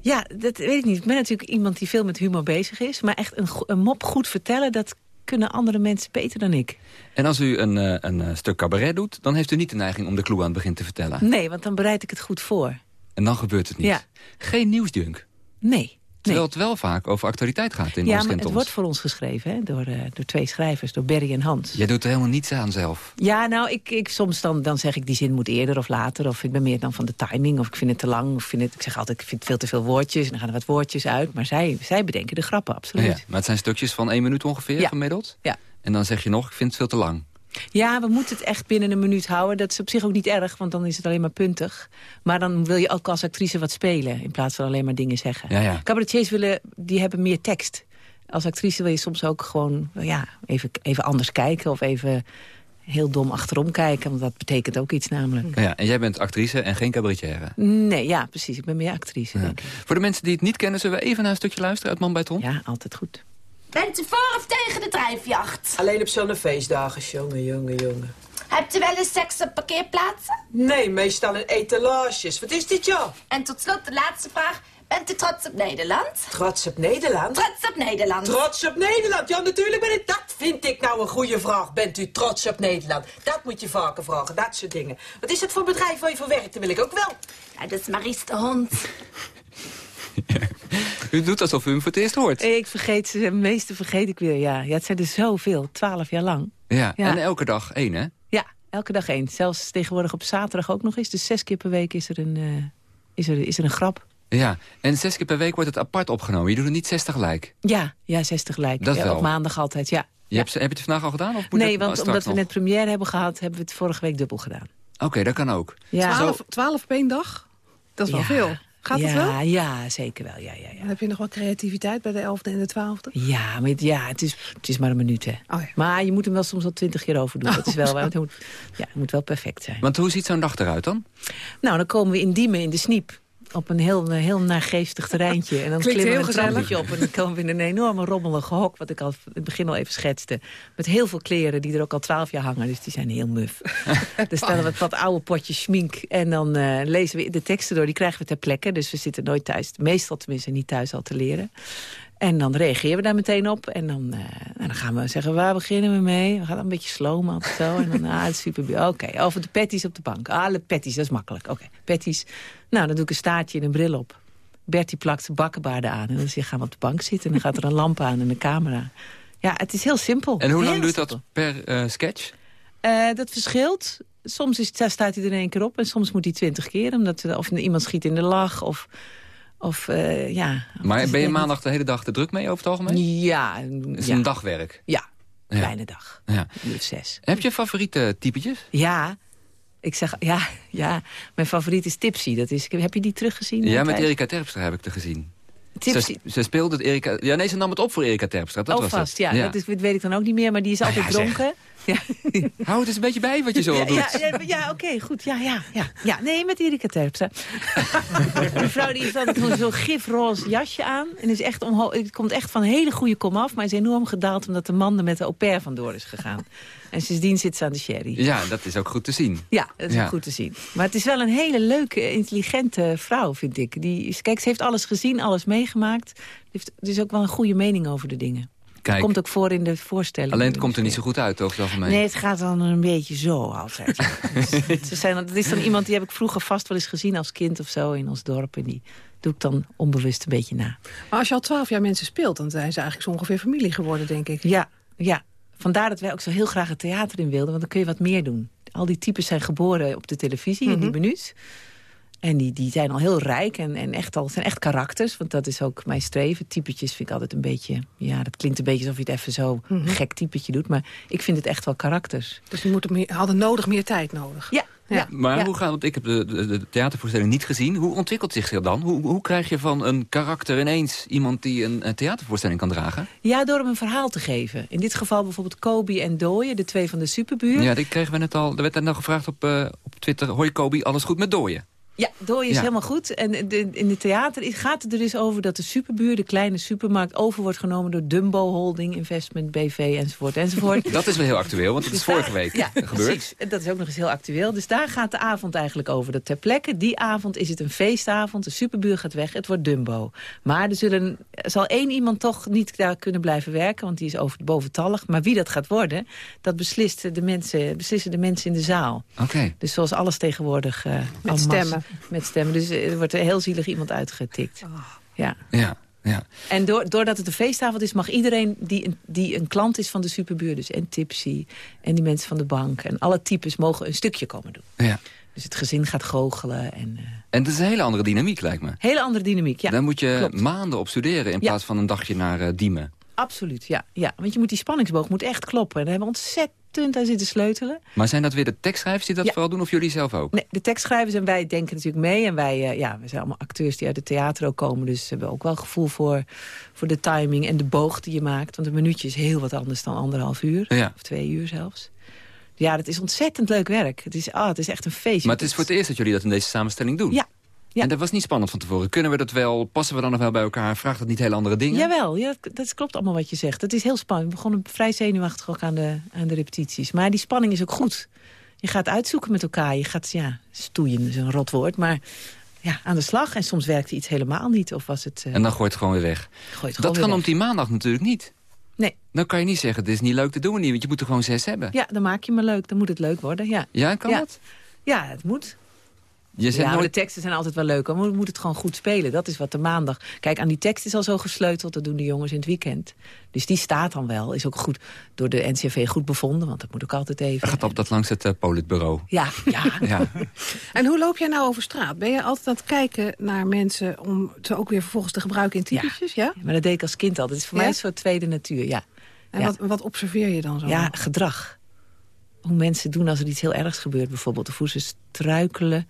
Ja, dat weet ik niet. Ik ben natuurlijk iemand die veel met humor bezig is. Maar echt een, een mop goed vertellen, dat kunnen andere mensen beter dan ik. En als u een, uh, een stuk cabaret doet, dan heeft u niet de neiging om de clue aan het begin te vertellen? Nee, want dan bereid ik het goed voor. En dan gebeurt het niet? Ja. Geen nieuwsjunk? Nee. Terwijl het wel vaak over actualiteit gaat in ja, ons maar het wordt voor ons geschreven hè, door, uh, door twee schrijvers, door Berry en Hans. Jij doet er helemaal niets aan zelf. Ja, nou, ik, ik, soms dan, dan zeg ik die zin moet eerder of later. Of ik ben meer dan van de timing. Of ik vind het te lang. Of vind het, ik zeg altijd, ik vind veel te veel woordjes. En dan gaan er wat woordjes uit. Maar zij, zij bedenken de grappen, absoluut. Ja, maar het zijn stukjes van één minuut ongeveer ja. gemiddeld? Ja. En dan zeg je nog, ik vind het veel te lang. Ja, we moeten het echt binnen een minuut houden. Dat is op zich ook niet erg, want dan is het alleen maar puntig. Maar dan wil je ook als actrice wat spelen... in plaats van alleen maar dingen zeggen. Ja, ja. Cabaretiers willen, die hebben meer tekst. Als actrice wil je soms ook gewoon ja, even, even anders kijken... of even heel dom achterom kijken, want dat betekent ook iets namelijk. Ja, en jij bent actrice en geen cabaretière? Nee, ja, precies. Ik ben meer actrice, ja. Voor de mensen die het niet kennen, zullen we even naar een stukje luisteren uit Man bij Hond? Ja, altijd goed. Bent u voor of tegen de drijfjacht? Alleen op zo'n feestdagen, jongen, jongen, jongen. Hebt u wel eens seks op parkeerplaatsen? Nee, meestal in etalages. Wat is dit, joh? En tot slot de laatste vraag. Bent u trots op Nederland? Trots op Nederland? Trots op Nederland. Trots op Nederland? Ja, natuurlijk ben ik. Dat vind ik nou een goede vraag. Bent u trots op Nederland? Dat moet je vaker vragen, dat soort dingen. Wat is het voor bedrijf waar je voor werkt? Dat wil ik ook wel. Ja, dat is Maries de hond. U doet alsof u hem voor het eerst hoort. Ik vergeet ze, de meeste vergeet ik weer, ja. ja het zijn er zoveel, twaalf jaar lang. Ja, ja, en elke dag één, hè? Ja, elke dag één. Zelfs tegenwoordig op zaterdag ook nog eens. Dus zes keer per week is er een, uh, is er, is er een grap. Ja, en zes keer per week wordt het apart opgenomen. Je doet het niet zes tegelijk? Ja, ja zes tegelijk. Dat ja, wel. Op maandag altijd, ja. Je hebt, heb je het vandaag al gedaan? Of moet nee, het want omdat we net première hebben gehad... hebben we het vorige week dubbel gedaan. Oké, okay, dat kan ook. Ja. Twaalf, twaalf op één dag? Dat is wel ja. veel. Gaat ja, het wel? Ja, zeker wel. Ja, ja, ja. Heb je nog wel creativiteit bij de elfde en de twaalfde? Ja, maar het, ja, het, is, het is maar een minuut, hè. Oh, ja. Maar je moet hem wel soms al twintig keer over doen. Oh, dat is wel, het moet, ja, het moet wel perfect zijn. Want hoe ziet zo'n dag eruit dan? Nou, dan komen we in Diemen in de Sniep op een heel, heel naargeestig terreintje. En dan Klinkt klimmen we een trappetje op en dan komen we in een enorme rommelige hok... wat ik al in het begin al even schetste. Met heel veel kleren die er ook al twaalf jaar hangen. Dus die zijn heel muf. er staan wat, wat oude potjes schmink. En dan uh, lezen we de teksten door. Die krijgen we ter plekke. Dus we zitten nooit thuis, meestal tenminste niet thuis al te leren. En dan reageren we daar meteen op. En dan, uh, nou, dan gaan we zeggen, waar beginnen we mee? We gaan een beetje slomen altijd zo. En dan, ah, het is super. Oké, okay, over de patties op de bank. Ah, de patties, dat is makkelijk. Oké, okay, patties. Nou, dan doe ik een staartje en een bril op. Bertie plakt zijn bakkenbaarden aan. En dan zeg, gaan we op de bank zitten. En dan gaat er een lamp aan en een camera. Ja, het is heel simpel. En hoe lang duurt dat per uh, sketch? Uh, dat verschilt. Soms is, staat hij er in één keer op. En soms moet hij twintig keer. Omdat, of iemand schiet in de lach. Of... Of, uh, ja, maar ben je maandag de hele dag te druk mee over het algemeen? Ja. Het is ja. een dagwerk? Ja, ja. kleine dag. Ja. Uur zes. Heb je favoriete typetjes? Ja, Ik zeg, ja, ja, mijn favoriet is Tipsy. Dat is, heb je die teruggezien? Ja, met? Erika Terpstra heb ik te gezien. Tipsy. Ze, ze speelde het Erika... Ja, nee, ze nam het op voor Erika Terpstra. Dat oh, was het. ja. Dat, is, dat weet ik dan ook niet meer, maar die is altijd ja, zeg. dronken. Ja, Hou het eens een beetje bij wat je zo al doet. ja, ja, oké, goed. Ja, ja, ja, ja. Nee, met Erika Terpstra. Die vrouw die heeft altijd zo'n gifroze jasje aan. En is echt omhoog, het komt echt van een hele goede kom af. Maar is enorm gedaald omdat de man er met de au pair vandoor is gegaan. En sindsdien zit ze aan de sherry. Ja, dat is ook goed te zien. Ja, dat is Ja. ook goed te zien. Maar het is wel een hele leuke, intelligente vrouw, vind ik. Die is, kijk, ze heeft alles gezien, alles meegemaakt. Heeft dus ook wel een goede mening over de dingen. Kijk. Komt ook voor in de voorstelling. Alleen het komt er niet zo goed uit over het algemeen. Nee, het gaat dan een beetje zo altijd. ja. Ze zijn, dat is dan iemand die heb ik vroeger vast wel eens gezien als kind of zo in ons dorp. En die doe ik dan onbewust een beetje na. Maar als je al twaalf jaar mensen speelt, dan zijn ze eigenlijk zo ongeveer familie geworden, denk ik. Ja, ja. Vandaar dat wij ook zo heel graag het theater in wilden. Want dan kun je wat meer doen. Al die types zijn geboren op de televisie in die minuut. En die, die zijn al heel rijk en, en echt al, zijn echt karakters. Want dat is ook mijn streven. Typetjes vind ik altijd een beetje... Ja, dat klinkt een beetje alsof je het even zo een gek typetje doet. Maar ik vind het echt wel karakters. Dus die moeten meer, hadden nodig meer tijd nodig. Ja, ja. Maar ja. hoe gaat want ik heb de, de, de theatervoorstelling niet gezien. Hoe ontwikkelt zich dat dan? Hoe, hoe krijg je van een karakter ineens iemand die een, een theatervoorstelling kan dragen? Ja, door hem een verhaal te geven. In dit geval bijvoorbeeld Kobe en Dooyen, de twee van de superbuur. Ja, die kregen we net al. Er werd dan gevraagd op, eh, op Twitter. Hoi Kobi, alles goed met dooien? Ja, Dooien is Ja. helemaal goed. En de, in het theater gaat het er dus over dat de superbuur, de kleine supermarkt, over wordt genomen door Dumbo Holding, Investment, BV enzovoort enzovoort. Dat is wel heel actueel, want het is Dus daar- vorige week ja, gebeurd. Precies. Dat is ook nog eens heel actueel. Dus daar gaat de avond eigenlijk over. Dat ter plekke, die avond is het een feestavond. De superbuur gaat weg. Het wordt Dumbo. Maar er, zullen, zal één iemand toch niet daar kunnen blijven werken. Want die is over, boventallig. Maar wie dat gaat worden, dat beslist de mensen, beslissen de mensen in de zaal. Oké. Dus zoals alles tegenwoordig. eh, en masse- stemmen. Met stemmen. Dus er wordt er heel zielig iemand uitgetikt. Ja. Ja, ja. En door, doordat het een feestavond is, mag iedereen die een, die een klant is van de superbuur... dus en Tipsy en die mensen van de bank... en alle types mogen een stukje komen doen. ja. Dus het gezin gaat goochelen en... eh, En dat is een hele andere dynamiek, lijkt me. hele andere dynamiek, ja. Daar moet je klopt. maanden op studeren in Ja. plaats van een dagje naar eh, Diemen. Absoluut, ja, ja. Want je moet die spanningsboog moet echt kloppen. En daar hebben we ontzettend aan zitten sleutelen. Maar zijn dat weer de tekstschrijvers die dat Ja. vooral doen of jullie zelf ook? Nee, de tekstschrijvers en wij denken natuurlijk mee. En wij, eh, ja, we zijn allemaal acteurs die uit het theater ook komen. Dus we hebben ook wel gevoel voor, voor de timing en de boog die je maakt. Want een minuutje is heel wat anders dan anderhalf uur. Ja. Of twee uur zelfs. Ja, dat is ontzettend leuk werk. Het is, ah, het is echt een feestje. Maar het is voor het eerst dat jullie dat in deze samenstelling doen. Ja. Ja. En dat was niet spannend van tevoren. Kunnen we dat wel, passen we dan nog wel bij elkaar? Vraagt dat niet hele andere dingen? Jawel, ja, dat- klopt allemaal wat je zegt. Het is heel spannend. We begonnen vrij zenuwachtig ook aan de, aan de repetities. Maar die spanning is ook goed. Je gaat uitzoeken met elkaar. Je gaat, ja, stoeien is een rot woord, maar ja, aan de slag. En soms werkte iets helemaal niet. Of was het... eh, En dan gooit het gewoon weer weg. het Dat kan op die maandag natuurlijk niet. Nee. Dan kan je niet zeggen, dit is niet leuk, te doen we niet. Want je moet er gewoon zes hebben. Ja, dan maak je me leuk. Dan moet het leuk worden, ja. Ja, kan ja. dat? Ja, het moet. Je Ja, de teksten zijn altijd wel leuk. Maar we moeten het gewoon goed spelen. Dat is wat de maandag... Kijk, aan die tekst is al zo gesleuteld. Dat doen de jongens in het weekend. Dus die staat dan wel. Is ook goed door de NCV goed bevonden. Want dat moet ook altijd even. Gaat op dat langs het eh, politbureau. Ja, ja. Ja. En hoe loop jij nou over straat? Ben je altijd aan het kijken naar mensen om ze ook weer vervolgens te gebruiken in typetjes? Ja. Maar dat deed ik als kind altijd. Het is voor Ja? mij een soort tweede natuur, ja. En ja. wat, wat observeer je dan zo? Ja, gedrag. Hoe mensen doen als er iets heel ergs gebeurt bijvoorbeeld. Of hoe ze struikelen.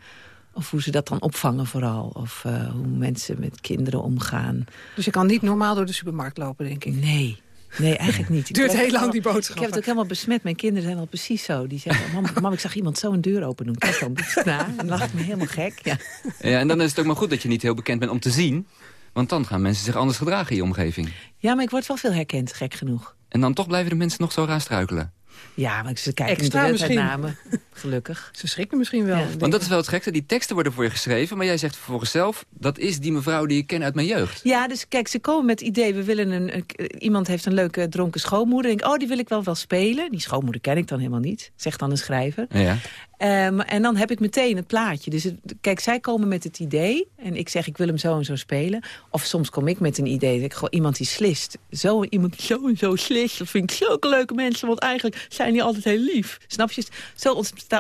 Of hoe ze dat dan opvangen vooral. Of eh, hoe mensen met kinderen omgaan. Dus je kan niet normaal door de supermarkt lopen, denk ik. Nee. Nee, eigenlijk niet. Ik Duurt heel het lang, die boodschappen. Ik heb het ook helemaal besmet. Mijn kinderen zijn al precies zo. Die zeggen, mam, mam ik zag iemand zo een deur open doen. Kijk dan, het na. En dan lacht ik me helemaal gek. Ja. ja, en dan is het ook maar goed dat je niet heel bekend bent om te zien. Want dan gaan mensen zich anders gedragen in je omgeving. ja, maar ik word wel veel herkend, gek genoeg. En dan toch blijven de mensen nog zo raar struikelen. Ja, maar ze kijken Extra niet naar me. Gelukkig. Ze schrikken misschien wel. Ja. Want dat is wel het gekste. Die teksten worden voor je geschreven. Maar jij zegt vervolgens zelf, dat is die mevrouw die ik ken uit mijn jeugd. Ja, dus kijk, ze komen met het idee... We willen een, een- iemand heeft een leuke dronken schoonmoeder. Denk, ik, oh, die wil ik wel wel spelen. Die schoonmoeder ken ik dan helemaal niet, zegt dan een schrijver. Ja. Ehm, en dan heb ik meteen het plaatje. Dus het- kijk, zij komen met het idee. En ik zeg, ik wil hem zo en zo spelen. Of soms kom ik met een idee. Dat ik gewoon iemand die slist. Zo iemand die zo en zo slist. Dat vind ik zulke leuke mensen. Want eigenlijk zijn die altijd heel lief. Snap je? Zo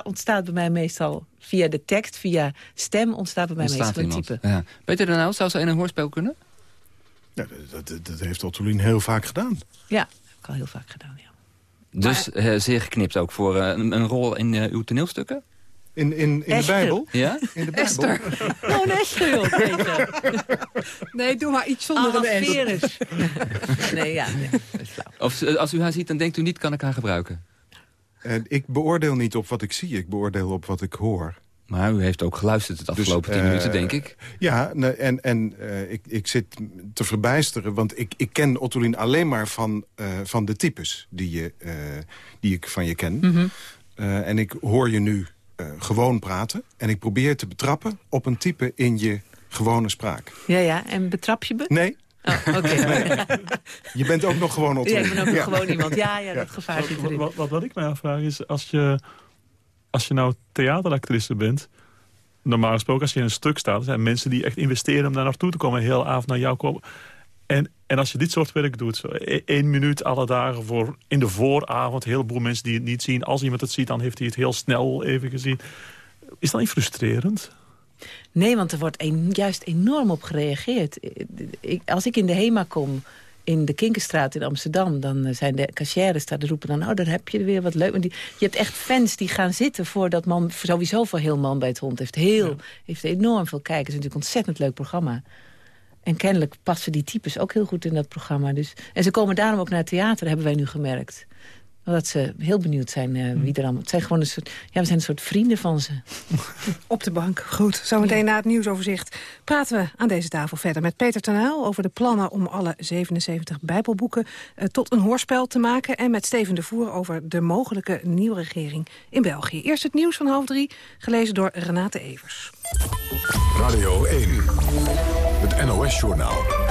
ontstaat bij mij meestal via de tekst, via stem... ontstaat bij mij Ontstaat meestal een type. Ja. Peter de Nou, zou ze in een hoorspel kunnen? Ja, dat, dat, dat heeft Ottolien heel vaak gedaan. Ja, heb ik al heel vaak gedaan, ja. Dus eh, zeer geknipt ook voor eh, een, een rol in eh, uw toneelstukken? In, in, in de Bijbel? Ja? In de Bijbel? Esther. Oh, een Esther. Nee, doe maar iets zonder een. Ahasverus. Nee, ja. Nee. Of als u haar ziet, dan denkt u niet, kan ik haar gebruiken? En ik beoordeel niet op wat ik zie, ik beoordeel op wat ik hoor. Maar u heeft ook geluisterd het afgelopen tien eh, minuten, denk ik. Ja, nee, en, en eh, ik, ik zit te verbijsteren, want ik, ik ken Ottolien alleen maar van, eh, van de types die, je, eh, die ik van je ken. Mhm. Eh, en ik hoor je nu eh, gewoon praten en ik probeer te betrappen op een type in je gewone spraak. Ja, ja. En betrap je me? Nee, Oh, oké. je bent ook nog gewoon Ja, Ottolien. ik ben ook nog gewoon iemand. Ja, ja, dat gevaar zit Wat, erin. wat, wat, wat ik mij afvraag is, als je, als je nou theateractrice bent... normaal gesproken, als je in een stuk staat... er zijn mensen die echt investeren om daar naartoe te komen... heel avond naar jou komen. En, en als je dit soort werk doet, zo e- één minuut alle dagen voor in de vooravond... een heleboel mensen die het niet zien. Als iemand het ziet, dan heeft hij het heel snel even gezien. Is dat niet frustrerend? Nee, want er wordt een, juist enorm op gereageerd. Ik, als ik in de HEMA kom in de Kinkerstraat in Amsterdam... dan eh, zijn de cashiers daar, die roepen dan... oh, daar heb je er weer wat leuk. Want die, je hebt echt fans die gaan zitten voor dat man... sowieso voor heel Man bij het Hond heeft heel, heeft enorm veel kijkers. Het is natuurlijk een ontzettend leuk programma. En kennelijk passen die types ook heel goed in dat programma. Dus, en ze komen daarom ook naar het theater, hebben wij nu gemerkt. Omdat ze heel benieuwd zijn eh, wie er allemaal... Het zijn gewoon een soort, ja, we zijn een soort vrienden van ze. Op de bank. Goed, zometeen na het nieuwsoverzicht praten we aan deze tafel verder met Peter Tenuil over de plannen om alle 77 bijbelboeken eh, tot een hoorspel te maken en met Steven de Voer over de mogelijke nieuwe regering in België. Eerst het nieuws van half drie, gelezen door Renate Evers. Radio 1, het NOS-journaal.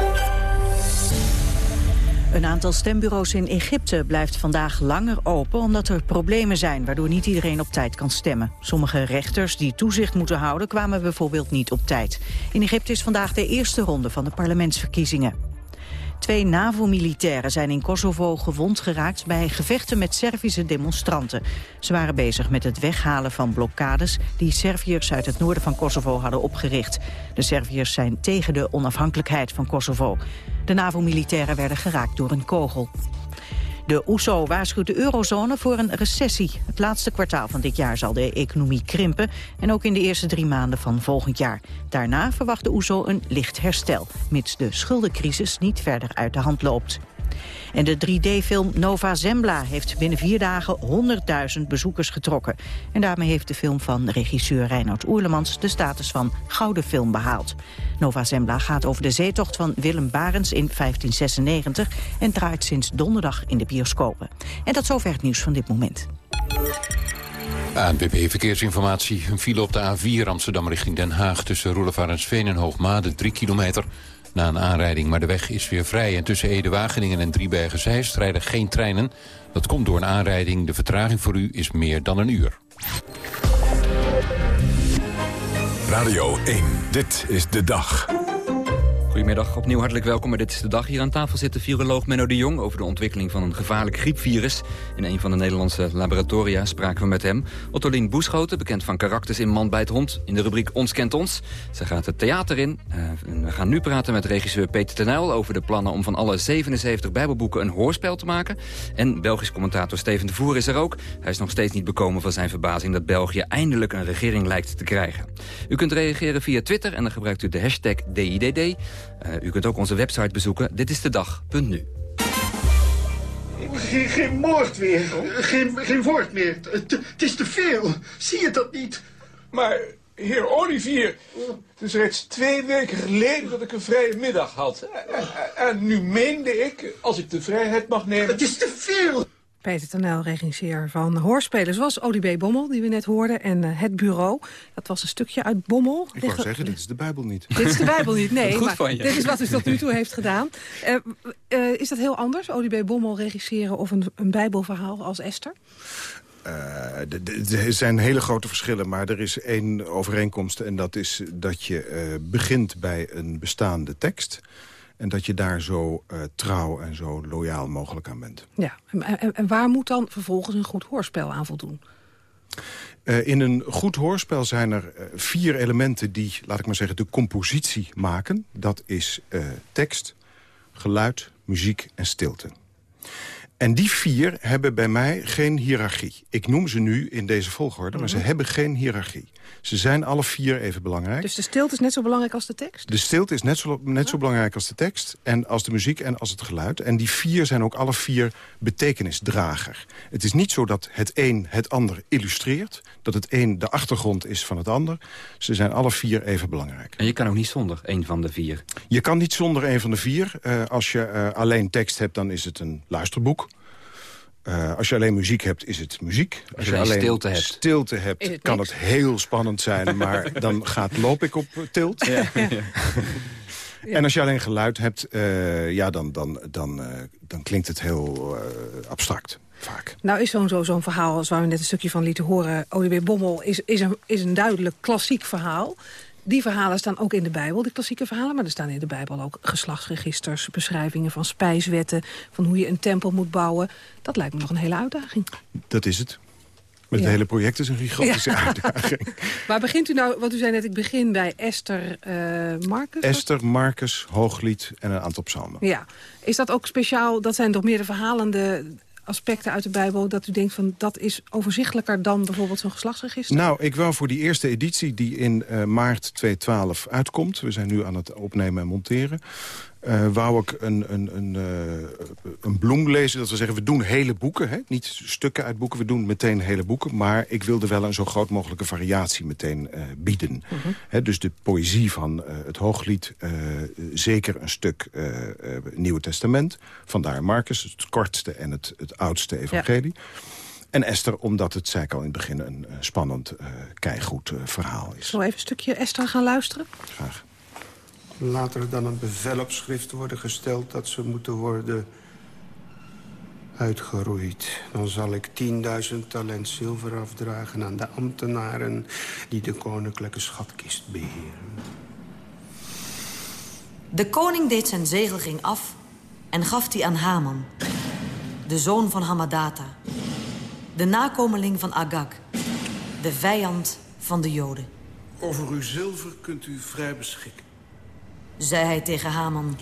Een aantal stembureaus in Egypte blijft vandaag langer open... omdat er problemen zijn waardoor niet iedereen op tijd kan stemmen. Sommige rechters die toezicht moeten houden kwamen bijvoorbeeld niet op tijd. In Egypte is vandaag de eerste ronde van de parlementsverkiezingen. Twee NAVO-militairen zijn in Kosovo gewond geraakt bij gevechten met Servische demonstranten. Ze waren bezig met het weghalen van blokkades die Serviërs uit het noorden van Kosovo hadden opgericht. De Serviërs zijn tegen de onafhankelijkheid van Kosovo. De NAVO-militairen werden geraakt door een kogel. De OESO waarschuwt de eurozone voor een recessie. Het laatste kwartaal van dit jaar zal de economie krimpen... en ook in de eerste drie maanden van volgend jaar. Daarna verwacht de OESO een licht herstel... mits de schuldencrisis niet verder uit de hand loopt. En de 3D-film Nova Zembla heeft binnen vier dagen 100.000 bezoekers getrokken. En daarmee heeft de film van regisseur Reinoud Oerlemans de status van gouden film behaald. Nova Zembla gaat over de zeetocht van Willem Barens in 1596 en draait sinds donderdag in de bioscopen. En tot zover het nieuws van dit moment. ANWB Verkeersinformatie. Een file op de A4 Amsterdam richting Den Haag... tussen Roelevarensveen en Hoogmade, 3 kilometer na een aanrijding. Maar de weg is weer vrij. En tussen Ede-Wageningen en Driebergen-Zeist rijden geen treinen. Dat komt door een aanrijding. De vertraging voor u is meer dan een uur. Radio 1, dit is de dag. Goedemiddag, opnieuw hartelijk welkom. Maar dit is de dag. Hier aan tafel zit de viroloog Menno de Jong... over de ontwikkeling van een gevaarlijk griepvirus. In een van de Nederlandse laboratoria spraken we met hem. Ottolien Boeschoten, bekend van karakters in Man bij het Hond... in de rubriek Ons kent ons. Ze gaat het theater in. Uh, we gaan nu praten met regisseur Peter Tenuil... over de plannen om van alle 77 bijbelboeken een hoorspel te maken. En Belgisch commentator Steven de Voer is er ook. Hij is nog steeds niet bekomen van zijn verbazing... dat België eindelijk een regering lijkt te krijgen. U kunt reageren via Twitter en dan gebruikt u de hashtag DIDD... Uh, u kunt ook onze website bezoeken. Dit is de dag.nu. Geen, geen moord meer. Geen, geen woord meer. Het, het is te veel. Zie je dat niet? Maar, heer Olivier, het is reeds twee weken geleden dat ik een vrije middag had. En nu meende ik, als ik de vrijheid mag nemen... Het is te veel! Peter Tonel, regisseur van hoorspelen zoals ODB Bommel, die we net hoorden. En uh, Het Bureau, dat was een stukje uit Bommel. Ik wou zeggen, dit is de Bijbel niet. Dit is de Bijbel niet, nee. Goed maar van je. Dit is wat u tot nu toe heeft gedaan. Uh, uh, is dat heel anders, ODB Bommel regisseren of een, een Bijbelverhaal als Esther? er zijn hele grote verschillen, maar er is één overeenkomst. En dat is dat je begint bij een bestaande tekst... En dat je daar zo uh, trouw en zo loyaal mogelijk aan bent. Ja, en, waar moet dan vervolgens een goed hoorspel aan voldoen? Uh, in een goed hoorspel zijn er uh, vier elementen die, laat ik maar zeggen, de compositie maken. Dat is tekst, geluid, muziek en stilte. En die vier hebben bij mij geen hiërarchie. Ik noem ze nu in deze volgorde, maar ze Mhm. hebben geen hiërarchie. Ze zijn alle vier even belangrijk. Dus de stilte is net zo belangrijk als de tekst? De stilte is net zo, net zo belangrijk als de tekst, en als de muziek en als het geluid. En die vier zijn ook alle vier betekenisdrager. Het is niet zo dat het een het ander illustreert... dat het een de achtergrond is van het ander. Ze zijn alle vier even belangrijk. En je kan ook niet zonder een van de vier. Je kan niet zonder een van de vier. Eh, als je eh, alleen tekst hebt, dan is het een luisterboek. Eh, als je alleen muziek hebt, is het muziek. Als, je alleen stilte hebt. stilte hebt, Is het kan niks? het heel spannend zijn. Maar dan gaat, loop ik op tilt. En als je alleen geluid hebt, eh, ja, dan, dan, dan, eh, dan klinkt het heel abstract. Vaak. Nou is zo'n zo, zo'n verhaal, als waar we net een stukje van lieten horen... ODB Bommel, is, is, een, is een duidelijk klassiek verhaal. Die verhalen staan ook in de Bijbel, die klassieke verhalen. Maar er staan in de Bijbel ook geslachtsregisters, beschrijvingen van spijswetten... van hoe je een tempel moet bouwen. Dat lijkt me nog een hele uitdaging. Dat is het. Met Ja. het hele project is een gigantische Ja. uitdaging. Maar begint u nou, wat u zei net, ik begin bij Esther eh Marcus? Esther, Marcus, Hooglied en een aantal psalmen. Ja. Is dat ook speciaal, dat zijn toch meer de verhalende aspecten uit de Bijbel... dat u denkt van dat is overzichtelijker dan bijvoorbeeld zo'n geslachtsregister? Nou, ik wou voor die eerste editie die in eh, maart 2012 uitkomt... we zijn nu aan het opnemen en monteren... eh, wou ik een, een, een, eh, een bloem lezen. Dat we zeggen, we doen hele boeken. Hè? Niet stukken uit boeken, we doen meteen hele boeken. Maar ik wilde wel een zo groot mogelijke variatie meteen eh, bieden. Hè, dus de poëzie van het Hooglied. zeker een stuk Nieuwe Testament. Vandaar Marcus, het kortste en het, het oudste evangelie. En Esther, omdat het, zei ik al in het begin, een spannend, keigoed verhaal is. Zullen we even een stukje Esther gaan luisteren? Graag. Laat er dan een bevel op schrift worden gesteld dat ze moeten worden uitgeroeid. Dan zal ik 10.000 talent zilver afdragen aan de ambtenaren die de koninklijke schatkist beheren. De koning deed zijn zegelring af en gaf die aan Haman, de zoon van Hamadata, de nakomeling van Agag, de vijand van de Joden. Over uw zilver kunt u vrij beschikken. Zei hij tegen Haman,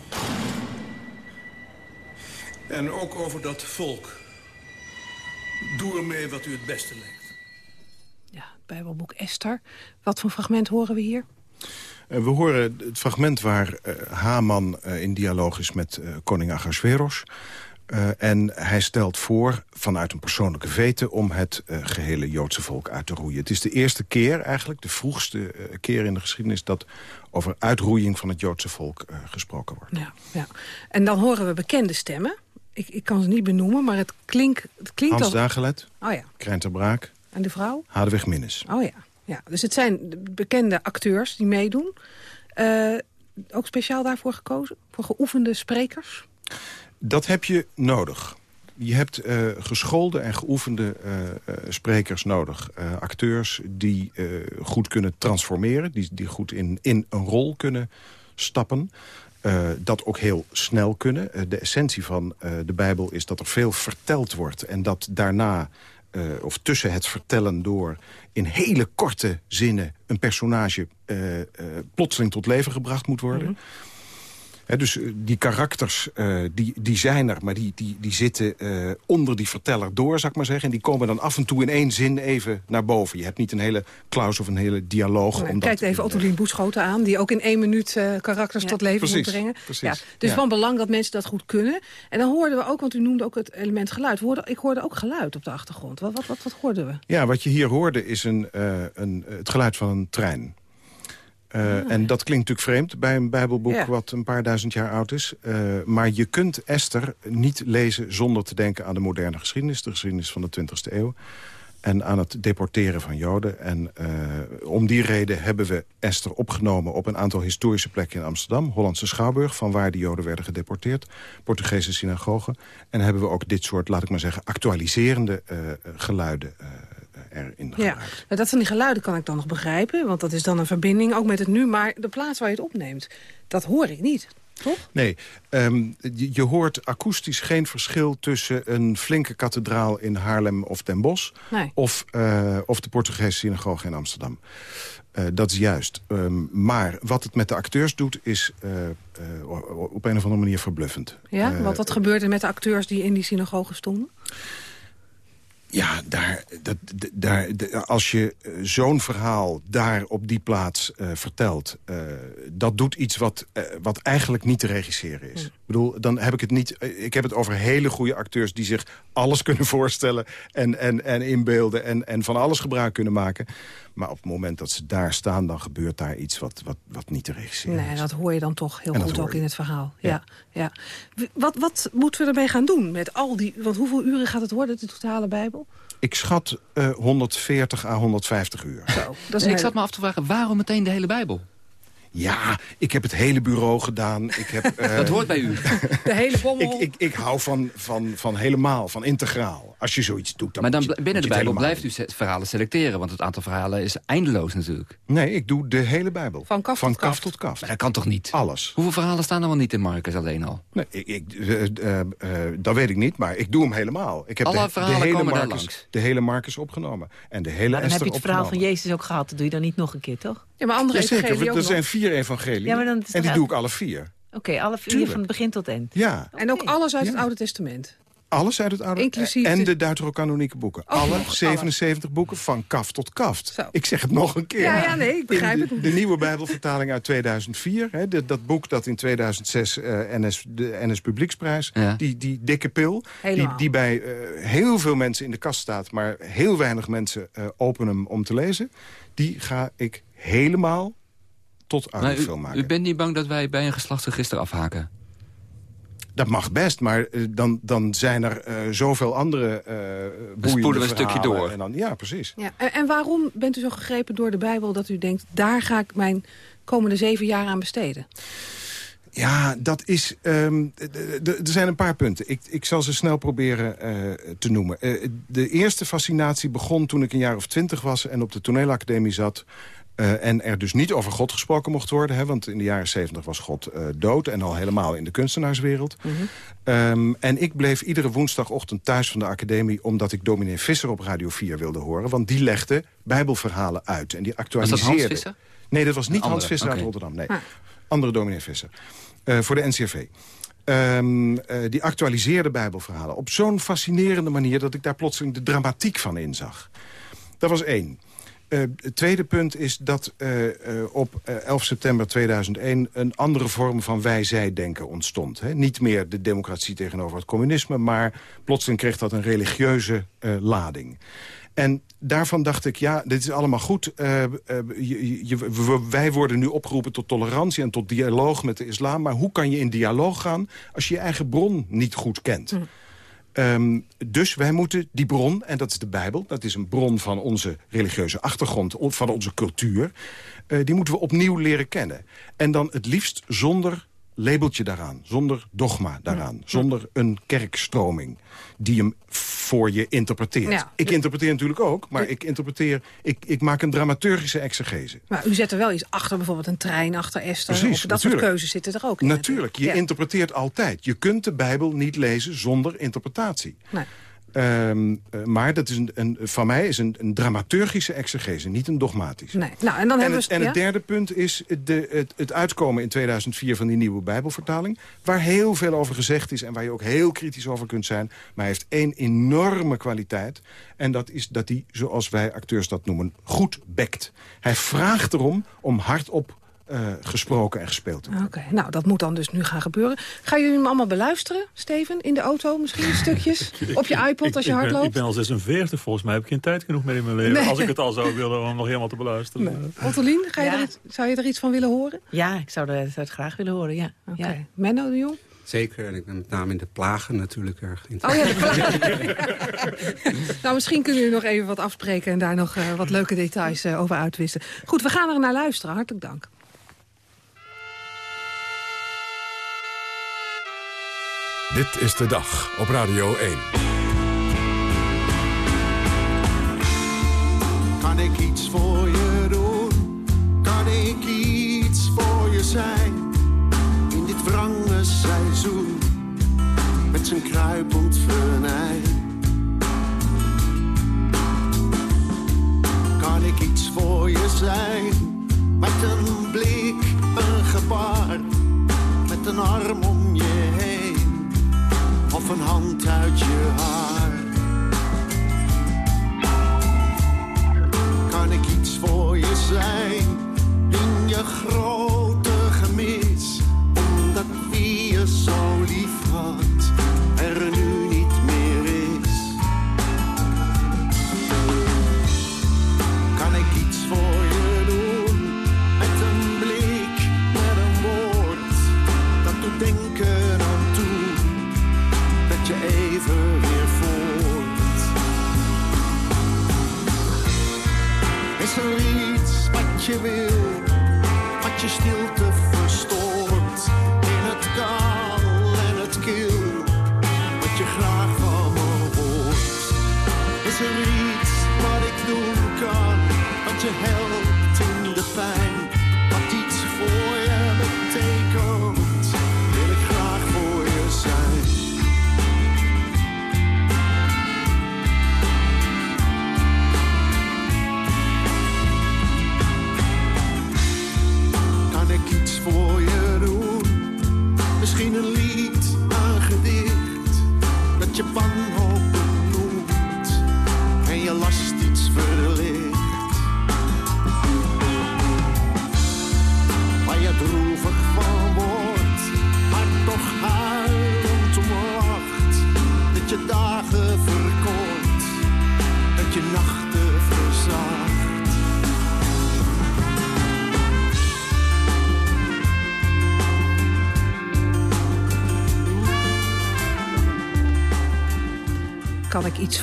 En ook over dat volk. Doe ermee wat u het beste lijkt. Bijbelboek Esther. Wat voor fragment horen we hier? Eh, we horen het fragment waar eh, Haman eh, in dialoog is met eh, koning Ahasveros. Eh, en hij stelt voor, vanuit een persoonlijke vete... om het eh, gehele Joodse volk uit te roeien. Het is de eerste keer eigenlijk, de vroegste eh, keer in de geschiedenis... dat over uitroeiing van het Joodse volk gesproken wordt. Ja, ja. En dan horen we bekende stemmen. Ik, ik kan ze niet benoemen, maar het, klink, het klinkt Hans al... Dagelet, Oh ja, Krenter Braak, en de vrouw? Hadewig Minnes. Oh ja. ja. Dus het zijn de bekende acteurs die meedoen. Ook speciaal daarvoor gekozen? Voor geoefende sprekers? Dat heb je nodig. Je hebt eh, geschoolde en geoefende eh, eh, sprekers nodig. Acteurs die goed kunnen transformeren. Die, die goed in, in een rol kunnen stappen. Dat ook heel snel kunnen. De essentie van de Bijbel is dat er veel verteld wordt. En dat daarna, of tussen het vertellen door... in hele korte zinnen een personage plotseling tot leven gebracht moet worden. Hè, dus eh, die karakters, eh, die, die zijn er, maar die, die, die zitten eh, onder die verteller door, zou ik maar zeggen. En die komen dan af en toe in één zin even naar boven. Je hebt niet een hele klaus of een hele dialoog. Nee, om dat Kijk even Ottolien Boeschoten aan, die ook in één minuut eh, karakters tot leven Precies, moet brengen. precies. Ja, dus Ja. van belang dat mensen dat goed kunnen. En dan hoorden we ook, want u noemde ook het element geluid. Ik hoorde ook geluid op de achtergrond. Wat, wat, wat, wat hoorden we? Ja, wat je hier hoorde is een, eh, een, het geluid van een trein. Eh, En dat klinkt natuurlijk vreemd bij een bijbelboek Ja. wat een paar duizend jaar oud is. Eh, maar je kunt Esther niet lezen zonder te denken aan de moderne geschiedenis. De geschiedenis van de 20e eeuw. En aan het deporteren van Joden. En eh, om die reden hebben we Esther opgenomen op een aantal historische plekken in Amsterdam. Hollandse Schouwburg, van waar die Joden werden gedeporteerd. Portugese synagogen. En hebben we ook dit soort, laat ik maar zeggen, actualiserende geluiden erin Ja, nou, dat van die geluiden kan ik dan nog begrijpen. Want dat is dan een verbinding, ook met het nu. Maar de plaats waar je het opneemt, dat hoor ik niet. toch? Nee, ehm, je, je hoort akoestisch geen verschil tussen een flinke kathedraal in Haarlem of Den Bosch... Nee. Of, eh, of de Portugese synagoge in Amsterdam. Eh, dat is juist. Ehm, maar wat het met de acteurs doet, is eh, op een of andere manier verbluffend. Ja, want wat gebeurt er met de acteurs die in die synagoge stonden? Ja, daar, dat, daar, als je eh, zo'n verhaal daar op die plaats eh, vertelt... eh, dat doet iets wat, wat eigenlijk niet te regisseren is. Ik bedoel, dan heb ik het niet... ik heb het over hele goede acteurs die zich alles kunnen voorstellen... en, en, en inbeelden en, en van alles gebruik kunnen maken. Maar op het moment dat ze daar staan, dan gebeurt daar iets wat, wat, wat niet te regisseren Nee, dat hoor je dan toch heel goed ook in het verhaal. Ja. Ja. Wat, wat moeten we ermee gaan doen met al die... Want hoeveel uren gaat het worden, de totale Bijbel? Ik schat eh, 140 à 150 uur. Dat is ik zat me af te vragen, waarom meteen de hele Bijbel? Ja, ik heb het hele bureau gedaan. Ik heb, eh, Dat hoort bij u. De hele bommel. Ik, ik, ik hou van, van, van helemaal, van integraal. Als je zoiets doet, dan Maar dan je- binnen de Bijbel blijft u verhalen selecteren. Want het aantal verhalen is eindeloos natuurlijk. Nee, ik doe de hele Bijbel. Van kaf van tot kaf. kaf tot kaf. Maar dat kan toch niet? Alles. Hoeveel verhalen staan er wel niet in Marcus alleen al? Nee, ik, ik, eh, eh, dat weet ik niet, maar ik doe hem helemaal. Ik heb Alle de, de verhalen hele komen daar Marcus, langs. De hele Marcus opgenomen. En de hele Maar dan heb je het verhaal van. Jezus ook gehad. Dat doe je dan niet nog een keer, toch? Ja, maar andere evangelie ook er zijn vier evangelieën. Ja, maar dan en die doe ik alle vier. Oké, alle vier Tuurlijk. van het begin tot eind. Ja, En ook alles uit het. Oude Testament. alles uit het oude... Inclusief en de- de deuterocanonieke boeken. Ook alle nog, 77 boeken van kaft tot kaft. Zo. Ik zeg het nog een keer. Ja, ja, nee, ik begrijp In de, het. de nieuwe Bijbelvertaling uit 2004. Hè, de- dat boek dat in 2006 eh, NS, de NS Publieksprijs... Ja. Die, die dikke pil, die, Helemaal. die bij eh, heel veel mensen in de kast staat... maar heel weinig mensen eh, openen hem om te lezen... die ga ik helemaal tot Maar audiofilm u, maken. u bent niet bang dat wij bij een geslachtsregister afhaken? Dat mag best, maar eh, dan, dan zijn er eh, zoveel andere eh boeiende spoelen we een stukje door. En dan, ja, precies. Ja. En, en waarom bent u zo gegrepen door de Bijbel dat u denkt... daar ga ik mijn komende zeven jaar aan besteden? Ja, dat is... ehm, er zijn een paar punten. Ik, ik zal ze snel proberen eh, te noemen. Eh, de eerste fascinatie begon toen ik een jaar of twintig was... en op de toneelacademie zat... eh, en er dus niet over God gesproken mocht worden. Hè, want in de jaren zeventig was God eh, dood. En al helemaal in de kunstenaarswereld. Ehm, en ik bleef iedere woensdagochtend thuis van de academie... omdat ik dominee Visser op Radio 4 wilde horen. Want die legde bijbelverhalen uit. En die Was actualiseerde... dat Hans Visser? Nee, dat was niet Hans Visser uit. Rotterdam. Nee, Ah. andere dominee Visser. Eh, voor de NCRV. Ehm, eh, die actualiseerde bijbelverhalen. Op zo'n fascinerende manier dat ik daar plotseling de dramatiek van inzag. Dat was één. Eh, het tweede punt is dat eh, eh, op eh, 11 september 2001... een andere vorm van wij-zij-denken ontstond. Hè? Niet meer de democratie tegenover het communisme... maar plotseling kreeg dat een religieuze lading. En daarvan dacht ik, ja, dit is allemaal goed. Wij worden nu opgeroepen tot tolerantie en tot dialoog met de islam. Maar hoe kan je in dialoog gaan als je je eigen bron niet goed kent? Ehm, dus wij moeten die bron, en dat is de Bijbel... dat is een bron van onze religieuze achtergrond, on- van onze cultuur... eh, die moeten we opnieuw leren kennen. En dan het liefst zonder labeltje daaraan, zonder dogma daaraan... zonder een kerkstroming die hem voor je interpreteert. Ja. Ik interpreteer natuurlijk ook, maar ik interpreteer... Ik, ik maak een dramaturgische exegese. Maar u zet er wel iets achter, bijvoorbeeld een trein achter Esther. Precies, of dat natuurlijk. soort keuzes zitten er ook in. Natuurlijk, je Ja. interpreteert altijd. Je kunt de Bijbel niet lezen zonder interpretatie. Nee. Ehm, eh, maar dat is een, een, van mij is een, een dramaturgische exegese, niet een dogmatische. Nee. Nou, en dan en hebben het, we... en het derde punt is de, het, het uitkomen in 2004 van die nieuwe Bijbelvertaling... waar heel veel over gezegd is en waar je ook heel kritisch over kunt zijn. Maar hij heeft één enorme kwaliteit. En dat is dat hij, zoals wij acteurs dat noemen, goed bekt. Hij vraagt erom om hardop eh, gesproken en gespeeld te worden. Oké, nou dat moet dan dus nu gaan gebeuren. Gaan jullie hem allemaal beluisteren, Steven? In de auto misschien, stukjes? Op je iPod als je ik hard ben, loopt? Ik ben al 46, volgens mij heb ik geen tijd genoeg meer in mijn leven. Nee. Als ik het al zou willen om nog helemaal te beluisteren. Ottelien, ga je Ja. er, zou je er iets van willen horen? Ja, ik zou dat, dat graag willen horen, ja. Oké. ja. Menno de Jong? Zeker, en ik ben met name in de plagen natuurlijk erg Oh geïnteresseerd. ja, de nou, misschien kunnen jullie nog even wat afspreken... en daar nog eh, wat leuke details eh, over uitwisselen. Goed, we gaan er naar luisteren. Hartelijk dank. Dit is de dag op Radio 1. Kan ik iets voor je doen? Kan ik iets voor je zijn? In dit wrang met zijn kruipend venijn. Kan ik iets voor je zijn? Met een blik, een gebaar, met een arm om je. Of een hand uit je haar. Kan ik iets voor je zijn? In je grote gemis. Omdat wie je zo lief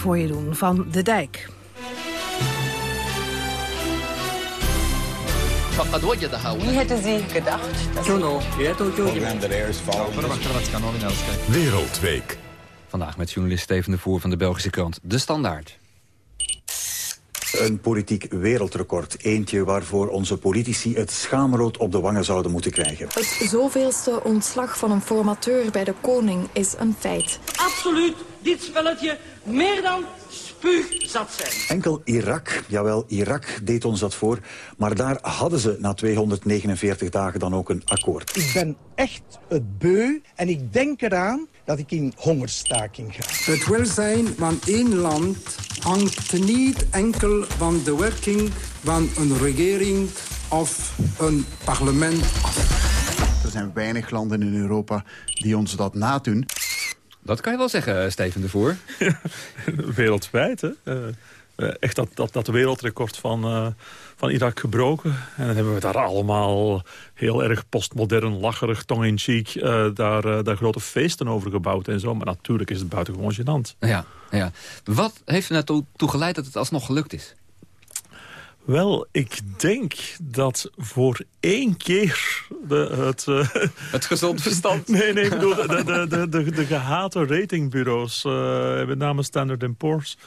voor je doen van De Dijk. Wie hadden ze gedacht? Wereldweek. Vandaag met journalist Steven de Voer van de Belgische krant De Standaard. Een politiek wereldrecord. Eentje waarvoor onze politici het schaamrood op de wangen zouden moeten krijgen. Het zoveelste ontslag van een formateur bij de koning is een feit. Absoluut dit spelletje meer dan spuugzat zijn. Enkel Irak, jawel, Irak deed ons dat voor. Maar daar hadden ze na 249 dagen dan ook een akkoord. Ik ben echt het beu en ik denk eraan dat ik in hongerstaking ga. Het welzijn van één land hangt niet enkel van de werking van een regering of een parlement af. Er zijn weinig landen in Europa die ons dat nadoen. Dat kan je wel zeggen, Steven de Voer. Wereldwijd, hè? Eh, eh, echt dat, dat, dat wereldrecord van, eh, van Irak gebroken. En dan hebben we daar allemaal heel erg postmodern, lacherig, tong-in-cheek... eh, daar, eh, daar grote feesten over gebouwd en zo. Maar natuurlijk is het buitengewoon gênant. Ja, ja. Wat heeft er naartoe toe geleid dat het alsnog gelukt is? Wel, ik denk dat voor één keer de, het... eh, Het gezond verstand. nee, nee, ik bedoel, de, de, de, de, de gehate ratingbureaus, met name Standard Poor's...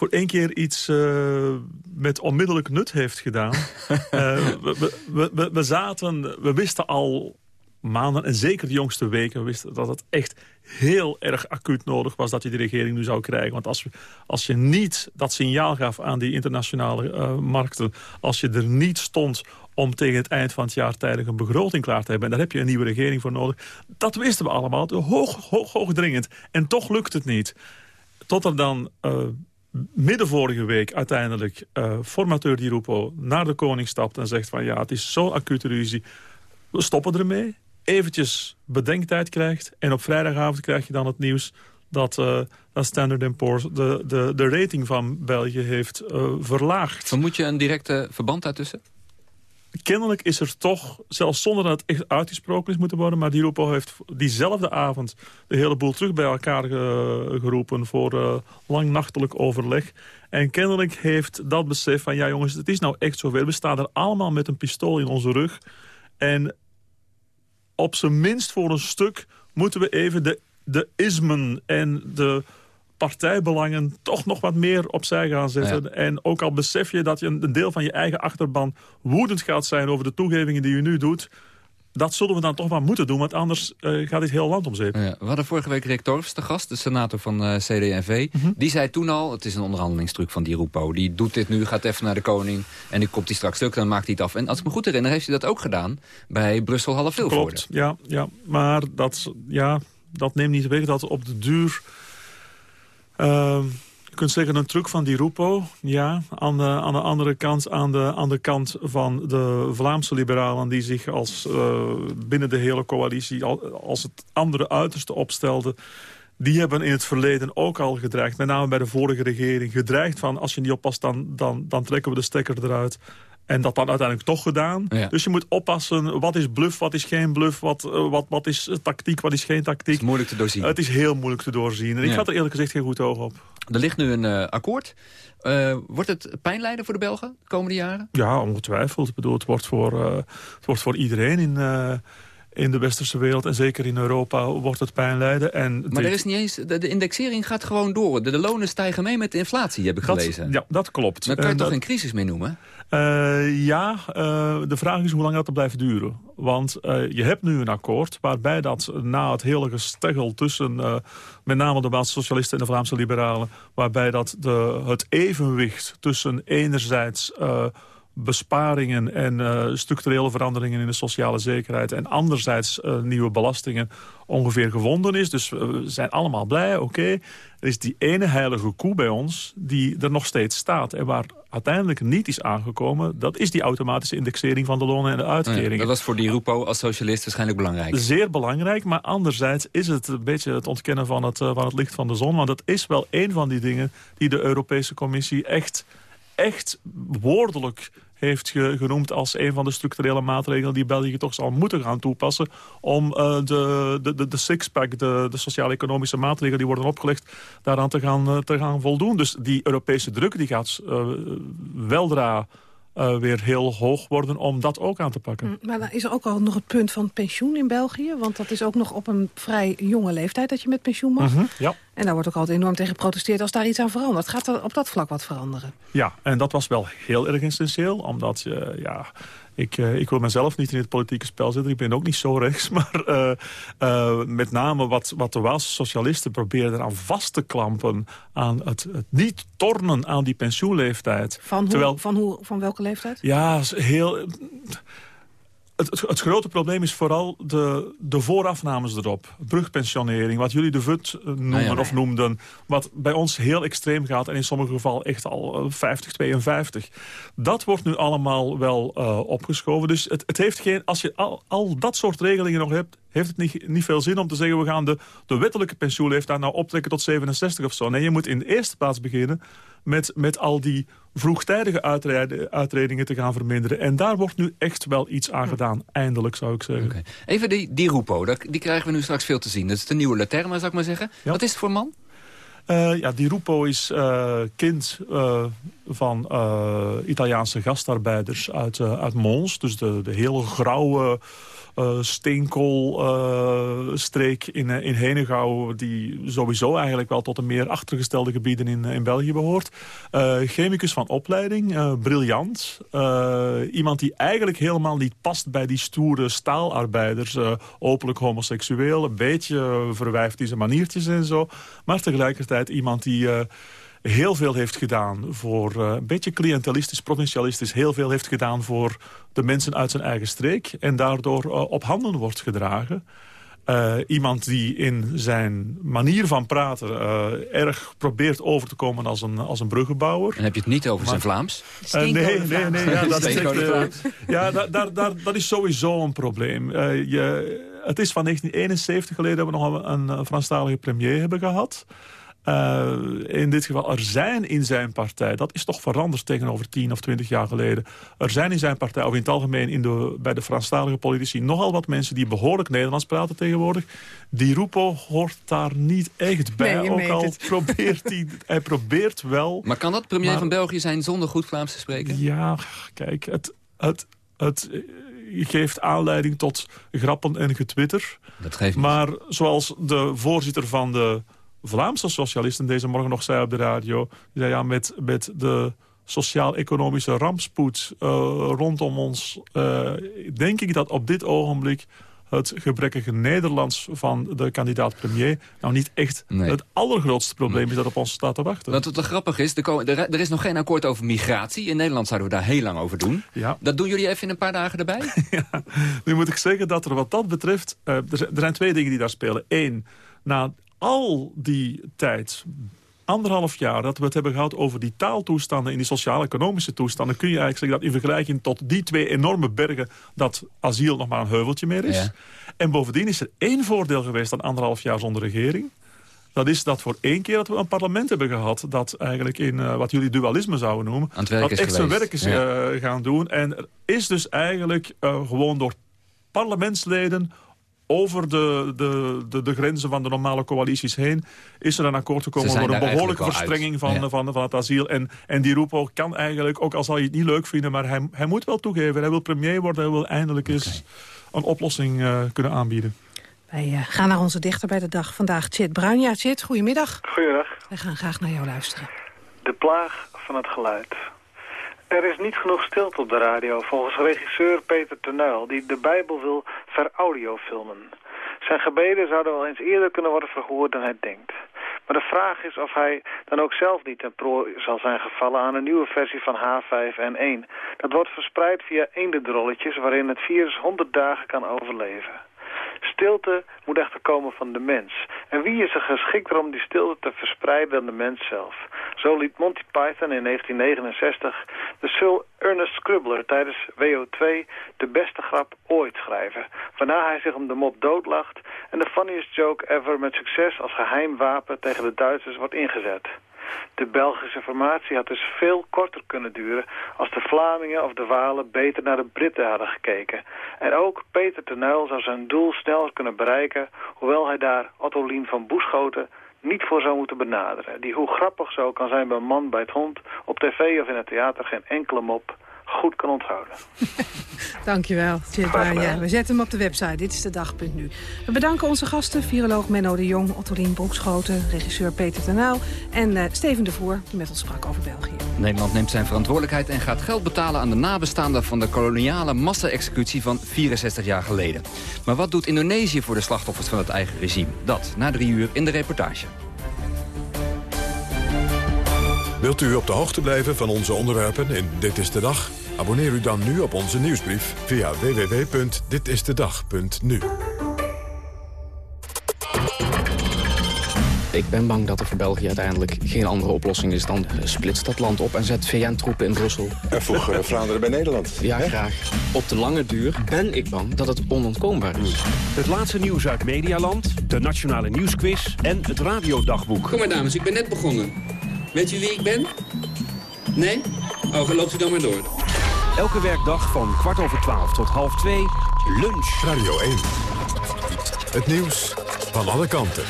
voor één keer iets eh, met onmiddellijk nut heeft gedaan. Eh, we, we, we, we zaten, we wisten al maanden, en zeker de jongste weken... wisten dat het echt heel erg acuut nodig was dat je die regering nu zou krijgen. Want als, als je niet dat signaal gaf aan die internationale eh, markten... als je er niet stond om tegen het eind van het jaar tijdig een begroting klaar te hebben... en daar heb je een nieuwe regering voor nodig. Dat wisten we allemaal, hoog, hoog, hoog dringend. En toch lukt het niet. Tot er dan... midden vorige week uiteindelijk eh, formateur Di Rupo naar de koning stapt... en zegt van ja, het is zo'n acute ruzie, we stoppen ermee. Eventjes bedenktijd krijgt. En op vrijdagavond krijg je dan het nieuws dat, eh, dat Standard Poor's de, de, de rating van België heeft eh, verlaagd. Vermoed je een directe verband daartussen? Kennelijk is er toch, zelfs zonder dat het echt uitgesproken is moeten worden... maar Di Rupo heeft diezelfde avond de hele boel terug bij elkaar ge- geroepen... voor eh, lang nachtelijk overleg. En kennelijk heeft dat besef van... ja jongens, het is nou echt zover. We staan er allemaal met een pistool in onze rug. En op zijn minst voor een stuk moeten we even de, de ismen en de partijbelangen toch nog wat meer opzij gaan zetten. En ook al besef je dat je een deel van je eigen achterban woedend gaat zijn over de toegevingen die je nu doet, dat zullen we dan toch maar moeten doen, want anders uh, gaat dit heel land om zeep. Ja, we hadden vorige week Rick Torfs de gast, de senator van uh, CD&V. Mhm. Die zei toen al, het is een onderhandelingstruc van die Rupo. Die doet dit nu, gaat even naar de koning en nu komt hij straks stuk, dan maakt hij het af. En als ik me goed herinner, heeft hij dat ook gedaan bij Brussel half Klopt, ja, ja, maar dat, ja, dat neemt niet weg dat op de duur... Uh, je kunt zeggen een truc van die Rupo, ja. Aan de, aan de andere kant, aan de, aan de kant van de Vlaamse liberalen... die zich als, uh, binnen de hele coalitie als het andere uiterste opstelden... die hebben in het verleden ook al gedreigd, met name bij de vorige regering... gedreigd van als je niet oppast, dan, dan, dan trekken we de stekker eruit... En dat dan uiteindelijk toch gedaan. Ja. Dus je moet oppassen, wat is bluff, wat is geen bluff... wat, uh, wat, wat is tactiek, wat is geen tactiek. Het is moeilijk te doorzien. het is heel moeilijk te doorzien. En Ja. ik had er eerlijk gezegd geen goed oog op. Er ligt nu een uh, akkoord. Uh, wordt het pijnlijden voor de Belgen de komende jaren? Ja, ongetwijfeld. Ik bedoel, het wordt voor, uh, het wordt voor iedereen in, in de westerse wereld... en zeker in Europa wordt het pijn lijden. En maar er is niet eens, de, de, indexering gaat gewoon door. De, de, lonen stijgen mee met de inflatie, heb ik dat, gelezen. Ja, dat klopt. Dan kan je en toch dat, geen crisis meer noemen? Uh, ja, uh, de vraag is hoe lang dat er blijft duren. Want uh, je hebt nu een akkoord waarbij dat na het hele gesteggel tussen met name de Waalse socialisten en de Vlaamse liberalen, waarbij dat de, het evenwicht tussen enerzijds besparingen en uh, structurele veranderingen in de sociale zekerheid... en anderzijds uh, nieuwe belastingen ongeveer gevonden is. Dus we zijn allemaal blij, oké. Okay. Er is die ene heilige koe bij ons die er nog steeds staat... en waar uiteindelijk niet is aangekomen... dat is die automatische indexering van de lonen en de uitkeringen. Ja, dat was voor die Rupo als socialist waarschijnlijk belangrijk. Zeer belangrijk, maar anderzijds is het een beetje het ontkennen van het, van het licht van de zon. Want dat is wel een van die dingen die de Europese Commissie echt echt woordelijk heeft ge genoemd als een van de structurele maatregelen die België toch zal moeten gaan toepassen om uh, de, de, de, de sixpack, de, de sociaal-economische maatregelen die worden opgelegd, daaraan te gaan, uh, te gaan voldoen. Dus die Europese druk die gaat uh, weldra uh, weer heel hoog worden om dat ook aan te pakken. Maar dan is er ook al nog het punt van pensioen in België. Want dat is ook nog op een vrij jonge leeftijd dat je met pensioen mag. Mm -hmm, ja. En daar wordt ook altijd enorm tegen geprotesteerd als daar iets aan verandert. Gaat er op dat vlak wat veranderen? Ja, en dat was wel heel erg essentieel. Omdat, uh, ja, ik, uh, ik wil mezelf niet in het politieke spel zitten. Ik ben ook niet zo rechts. Maar uh, uh, met name wat, wat de Waalse socialisten probeerden aan vast te klampen... aan het, het niet tornen aan die pensioenleeftijd. Van, hoe, Terwijl, van, hoe, van welke leeftijd? Ja, heel... Het, grote probleem is vooral de, de voorafnames erop. Brugpensionering, wat jullie de VUT noemen Ah, ja. of noemden. Wat bij ons heel extreem gaat en in sommige gevallen echt al 50, 52. Dat wordt nu allemaal wel uh, opgeschoven. Dus het, het heeft geen, als je al, al dat soort regelingen nog hebt... heeft het niet, niet veel zin om te zeggen... we gaan de, de wettelijke pensioenleeftijd nou optrekken tot 67 of zo. Nee, je moet in de eerste plaats beginnen met, met al die vroegtijdige uitredingen te gaan verminderen. En daar wordt nu echt wel iets aan gedaan. Eindelijk, zou ik zeggen. Okay. Even die, die Rupo, die krijgen we nu straks veel te zien. Dat is de nieuwe Laterma, zou ik maar zeggen. Ja. Wat is het voor man? Uh, ja, die Rupo is uh, kind uh, van Italiaanse gastarbeiders uit, uit Mons. Dus de, de hele grauwe steenkoolstreek in, in Henegouw... die sowieso eigenlijk wel tot de meer achtergestelde gebieden in, in België behoort. chemicus van opleiding, briljant. iemand die eigenlijk helemaal niet past bij die stoere staalarbeiders. openlijk homoseksueel, een beetje verwijfd in zijn maniertjes en zo. Maar tegelijkertijd iemand die... Heel veel heeft gedaan voor, uh, een beetje cliëntelistisch, provincialistisch... heel veel heeft gedaan voor de mensen uit zijn eigen streek... en daardoor uh, op handen wordt gedragen. Uh, iemand die in zijn manier van praten erg probeert over te komen als een, als een bruggenbouwer. En heb je het niet over maar, zijn Vlaams? nee, nee, nee. Ja, dat, is echt, ja daar, daar, daar, dat is sowieso een probleem. je, het is van 1971 geleden dat we nog een, een Franstalige premier hebben gehad... Uh, in dit geval, er zijn in zijn partij, dat is toch veranderd tegenover 10 of 20 jaar geleden. Er zijn in zijn partij, of in het algemeen in de, bij de Franstalige politici, nogal wat mensen die behoorlijk Nederlands praten tegenwoordig. Die Rupo hoort daar niet echt bij. Nee, Ook al probeert hij, hij probeert wel. Maar kan dat premier maar, van België zijn zonder goed Vlaams te spreken? Ja, kijk, het, het, het geeft aanleiding tot grappen en getwitter. Dat geeft maar zoals de voorzitter van de Vlaamse socialisten deze morgen nog zei op de radio... Die zei, ja, met, met de sociaal-economische rampspoed uh, rondom ons... Uh, denk ik dat op dit ogenblik het gebrekkige Nederlands van de kandidaat-premier... nou niet echt het allergrootste probleem is dat op ons staat te wachten. Wat het grappig is, er, is nog geen akkoord over migratie. In Nederland zouden we daar heel lang over doen. Ja. Dat doen jullie even in een paar dagen erbij? ja. Nu moet ik zeggen dat er wat dat betreft... Uh, er, zijn twee dingen die daar spelen. Eén, na al die tijd anderhalf jaar dat we het hebben gehad over die taaltoestanden... in die sociaal-economische toestanden... kun je eigenlijk zeggen dat in vergelijking tot die twee enorme bergen... dat asiel nog maar een heuveltje meer is. En bovendien is er één voordeel geweest aan anderhalf jaar zonder regering. Dat is dat voor één keer dat we een parlement hebben gehad... dat eigenlijk in uh, wat jullie dualisme zouden noemen... dat echt zijn werk is uh, gaan doen. En er is dus eigenlijk uh, gewoon door parlementsleden over de, de, de, de, grenzen van de normale coalities heen... is er een akkoord gekomen voor een behoorlijke verstrenging van, van, van, het asiel. En, en die Roepo kan eigenlijk, ook al zal je het niet leuk vinden... maar hij, hij moet wel toegeven, hij wil premier worden... hij wil eindelijk eens een oplossing uh, kunnen aanbieden. Wij uh, gaan naar onze dichter bij de dag vandaag, Chit Bruin. Ja, Chit, goedemiddag. Goedemiddag. Wij gaan graag naar jou luisteren. De plaag van het geluid. Er is niet genoeg stilte op de radio, volgens regisseur Peter Tenuil... die de Bijbel wil veraudioFilmen. Zijn gebeden zouden wel eens eerder kunnen worden verhoord dan hij denkt. Maar de vraag is of hij dan ook zelf niet ten prooi zal zijn gevallen aan een nieuwe versie van H5N1. Dat wordt verspreid via eendendrolletjes waarin het virus 100 dagen kan overleven. Stilte moet echter komen van de mens. En wie is er geschikter om die stilte te verspreiden dan de mens zelf? Zo liet Monty Python in 1969 de Sir Ernest Scribbler tijdens WO2 de beste grap ooit schrijven. Waarna hij zich om de mop doodlacht en de funniest joke ever met succes als geheim wapen tegen de Duitsers wordt ingezet. De Belgische formatie had dus veel korter kunnen duren... als de Vlamingen of de Walen beter naar de Britten hadden gekeken. En ook Peter Tenuil zou zijn doel sneller kunnen bereiken... hoewel hij daar Otto Lien van Boeschoten niet voor zou moeten benaderen. Die hoe grappig zo kan zijn bij een man bij het hond... op tv of in het theater geen enkele mop goed kan onthouden. Dankjewel, Ja, we zetten hem op de website. Dit is de dag.nu. We bedanken onze gasten, viroloog Menno de Jong, Ottolien Broekschoten, regisseur Peter Tenaal en uh, Steven de Voer, die met ons sprak over België. Nederland neemt zijn verantwoordelijkheid en gaat geld betalen aan de nabestaanden van de koloniale massa-executie van 64 jaar geleden. Maar wat doet Indonesië voor de slachtoffers van het eigen regime? Dat na drie uur in de reportage. Wilt u op de hoogte blijven van onze onderwerpen in Dit is de Dag? Abonneer u dan nu op onze nieuwsbrief via www.ditistedag.nu. Ik ben bang dat er voor België uiteindelijk geen andere oplossing is dan splitst dat land op en zet VN-troepen in Brussel. En voeg Vlaanderen bij Nederland. Ja, graag. Op de lange duur ben ik bang dat het onontkoombaar is. Het laatste nieuws uit Medialand, de Nationale Nieuwsquiz en het Radiodagboek. Kom maar dames, ik ben net begonnen. Weet u wie ik ben? Nee? Oh, loopt u dan maar door. Elke werkdag van kwart over twaalf tot half twee, lunch. Radio 1. Het nieuws van alle kanten.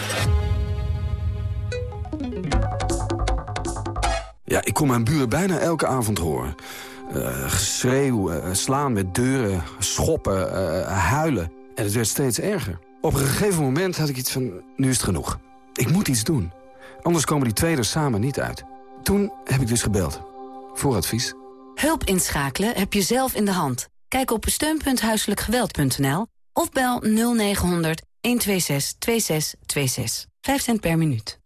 Ja, ik kom mijn buren bijna elke avond horen. Uh, geschreeuw, uh, slaan met deuren, schoppen, uh, huilen. En het werd steeds erger. Op een gegeven moment had ik iets van, nu is het genoeg. Ik moet iets doen. Anders komen die twee er samen niet uit. Toen heb ik dus gebeld. Voor advies. Hulp inschakelen heb je zelf in de hand. Kijk op steun.huiselijkgeweld.nl of bel 0900 126 2626. 5 cent per minuut.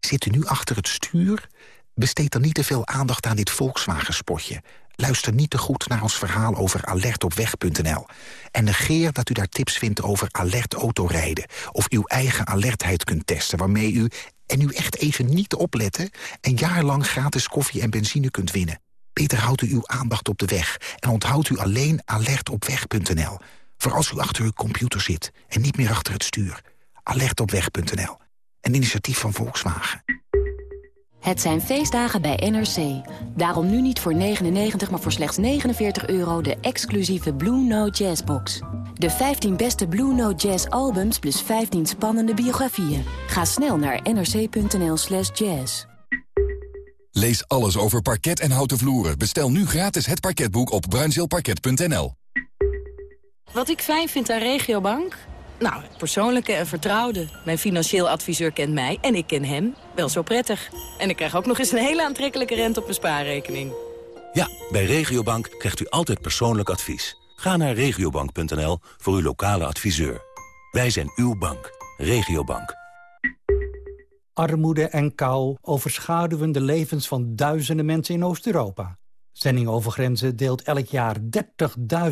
Zit u nu achter het stuur? Besteed dan niet te veel aandacht aan dit Volkswagen-spotje. Luister niet te goed naar ons verhaal over alertopweg.nl. En negeer dat u daar tips vindt over alert autorijden... of uw eigen alertheid kunt testen, waarmee u, en u echt even niet opletten... een jaar lang gratis koffie en benzine kunt winnen. Beter houdt u uw aandacht op de weg en onthoudt u alleen alertopweg.nl. Voor als u achter uw computer zit en niet meer achter het stuur. Alertopweg.nl. Een initiatief van Volkswagen. Het zijn feestdagen bij NRC. Daarom nu niet voor 99, maar voor slechts 49 euro de exclusieve Blue Note Jazz box. De 15 beste Blue Note Jazz albums plus 15 spannende biografieën. Ga snel naar nrc.nl slash jazz. Lees alles over parket en houten vloeren. Bestel nu gratis het parketboek op bruinzeelparket.nl. Wat ik fijn vind aan Regiobank... Nou, persoonlijke en vertrouwde. Mijn financieel adviseur kent mij en ik ken hem wel zo prettig. En ik krijg ook nog eens een hele aantrekkelijke rente op mijn spaarrekening. Ja, bij Regiobank krijgt u altijd persoonlijk advies. Ga naar regiobank.nl voor uw lokale adviseur. Wij zijn uw bank. Regiobank. Armoede en kou overschaduwen de levens van duizenden mensen in Oost-Europa. Zending over Grenzen deelt elk jaar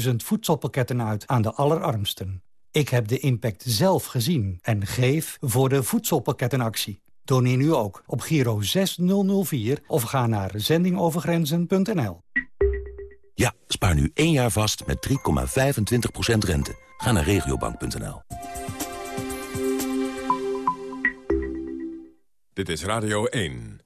30.000 voedselpakketten uit aan de allerarmsten. Ik heb de impact zelf gezien en geef voor de voedselpakkettenactie. Doneer nu ook op Giro 6004 of ga naar zendingovergrenzen.nl. Ja, spaar nu één jaar vast met 3,25% rente. Ga naar regiobank.nl. Dit is Radio 1.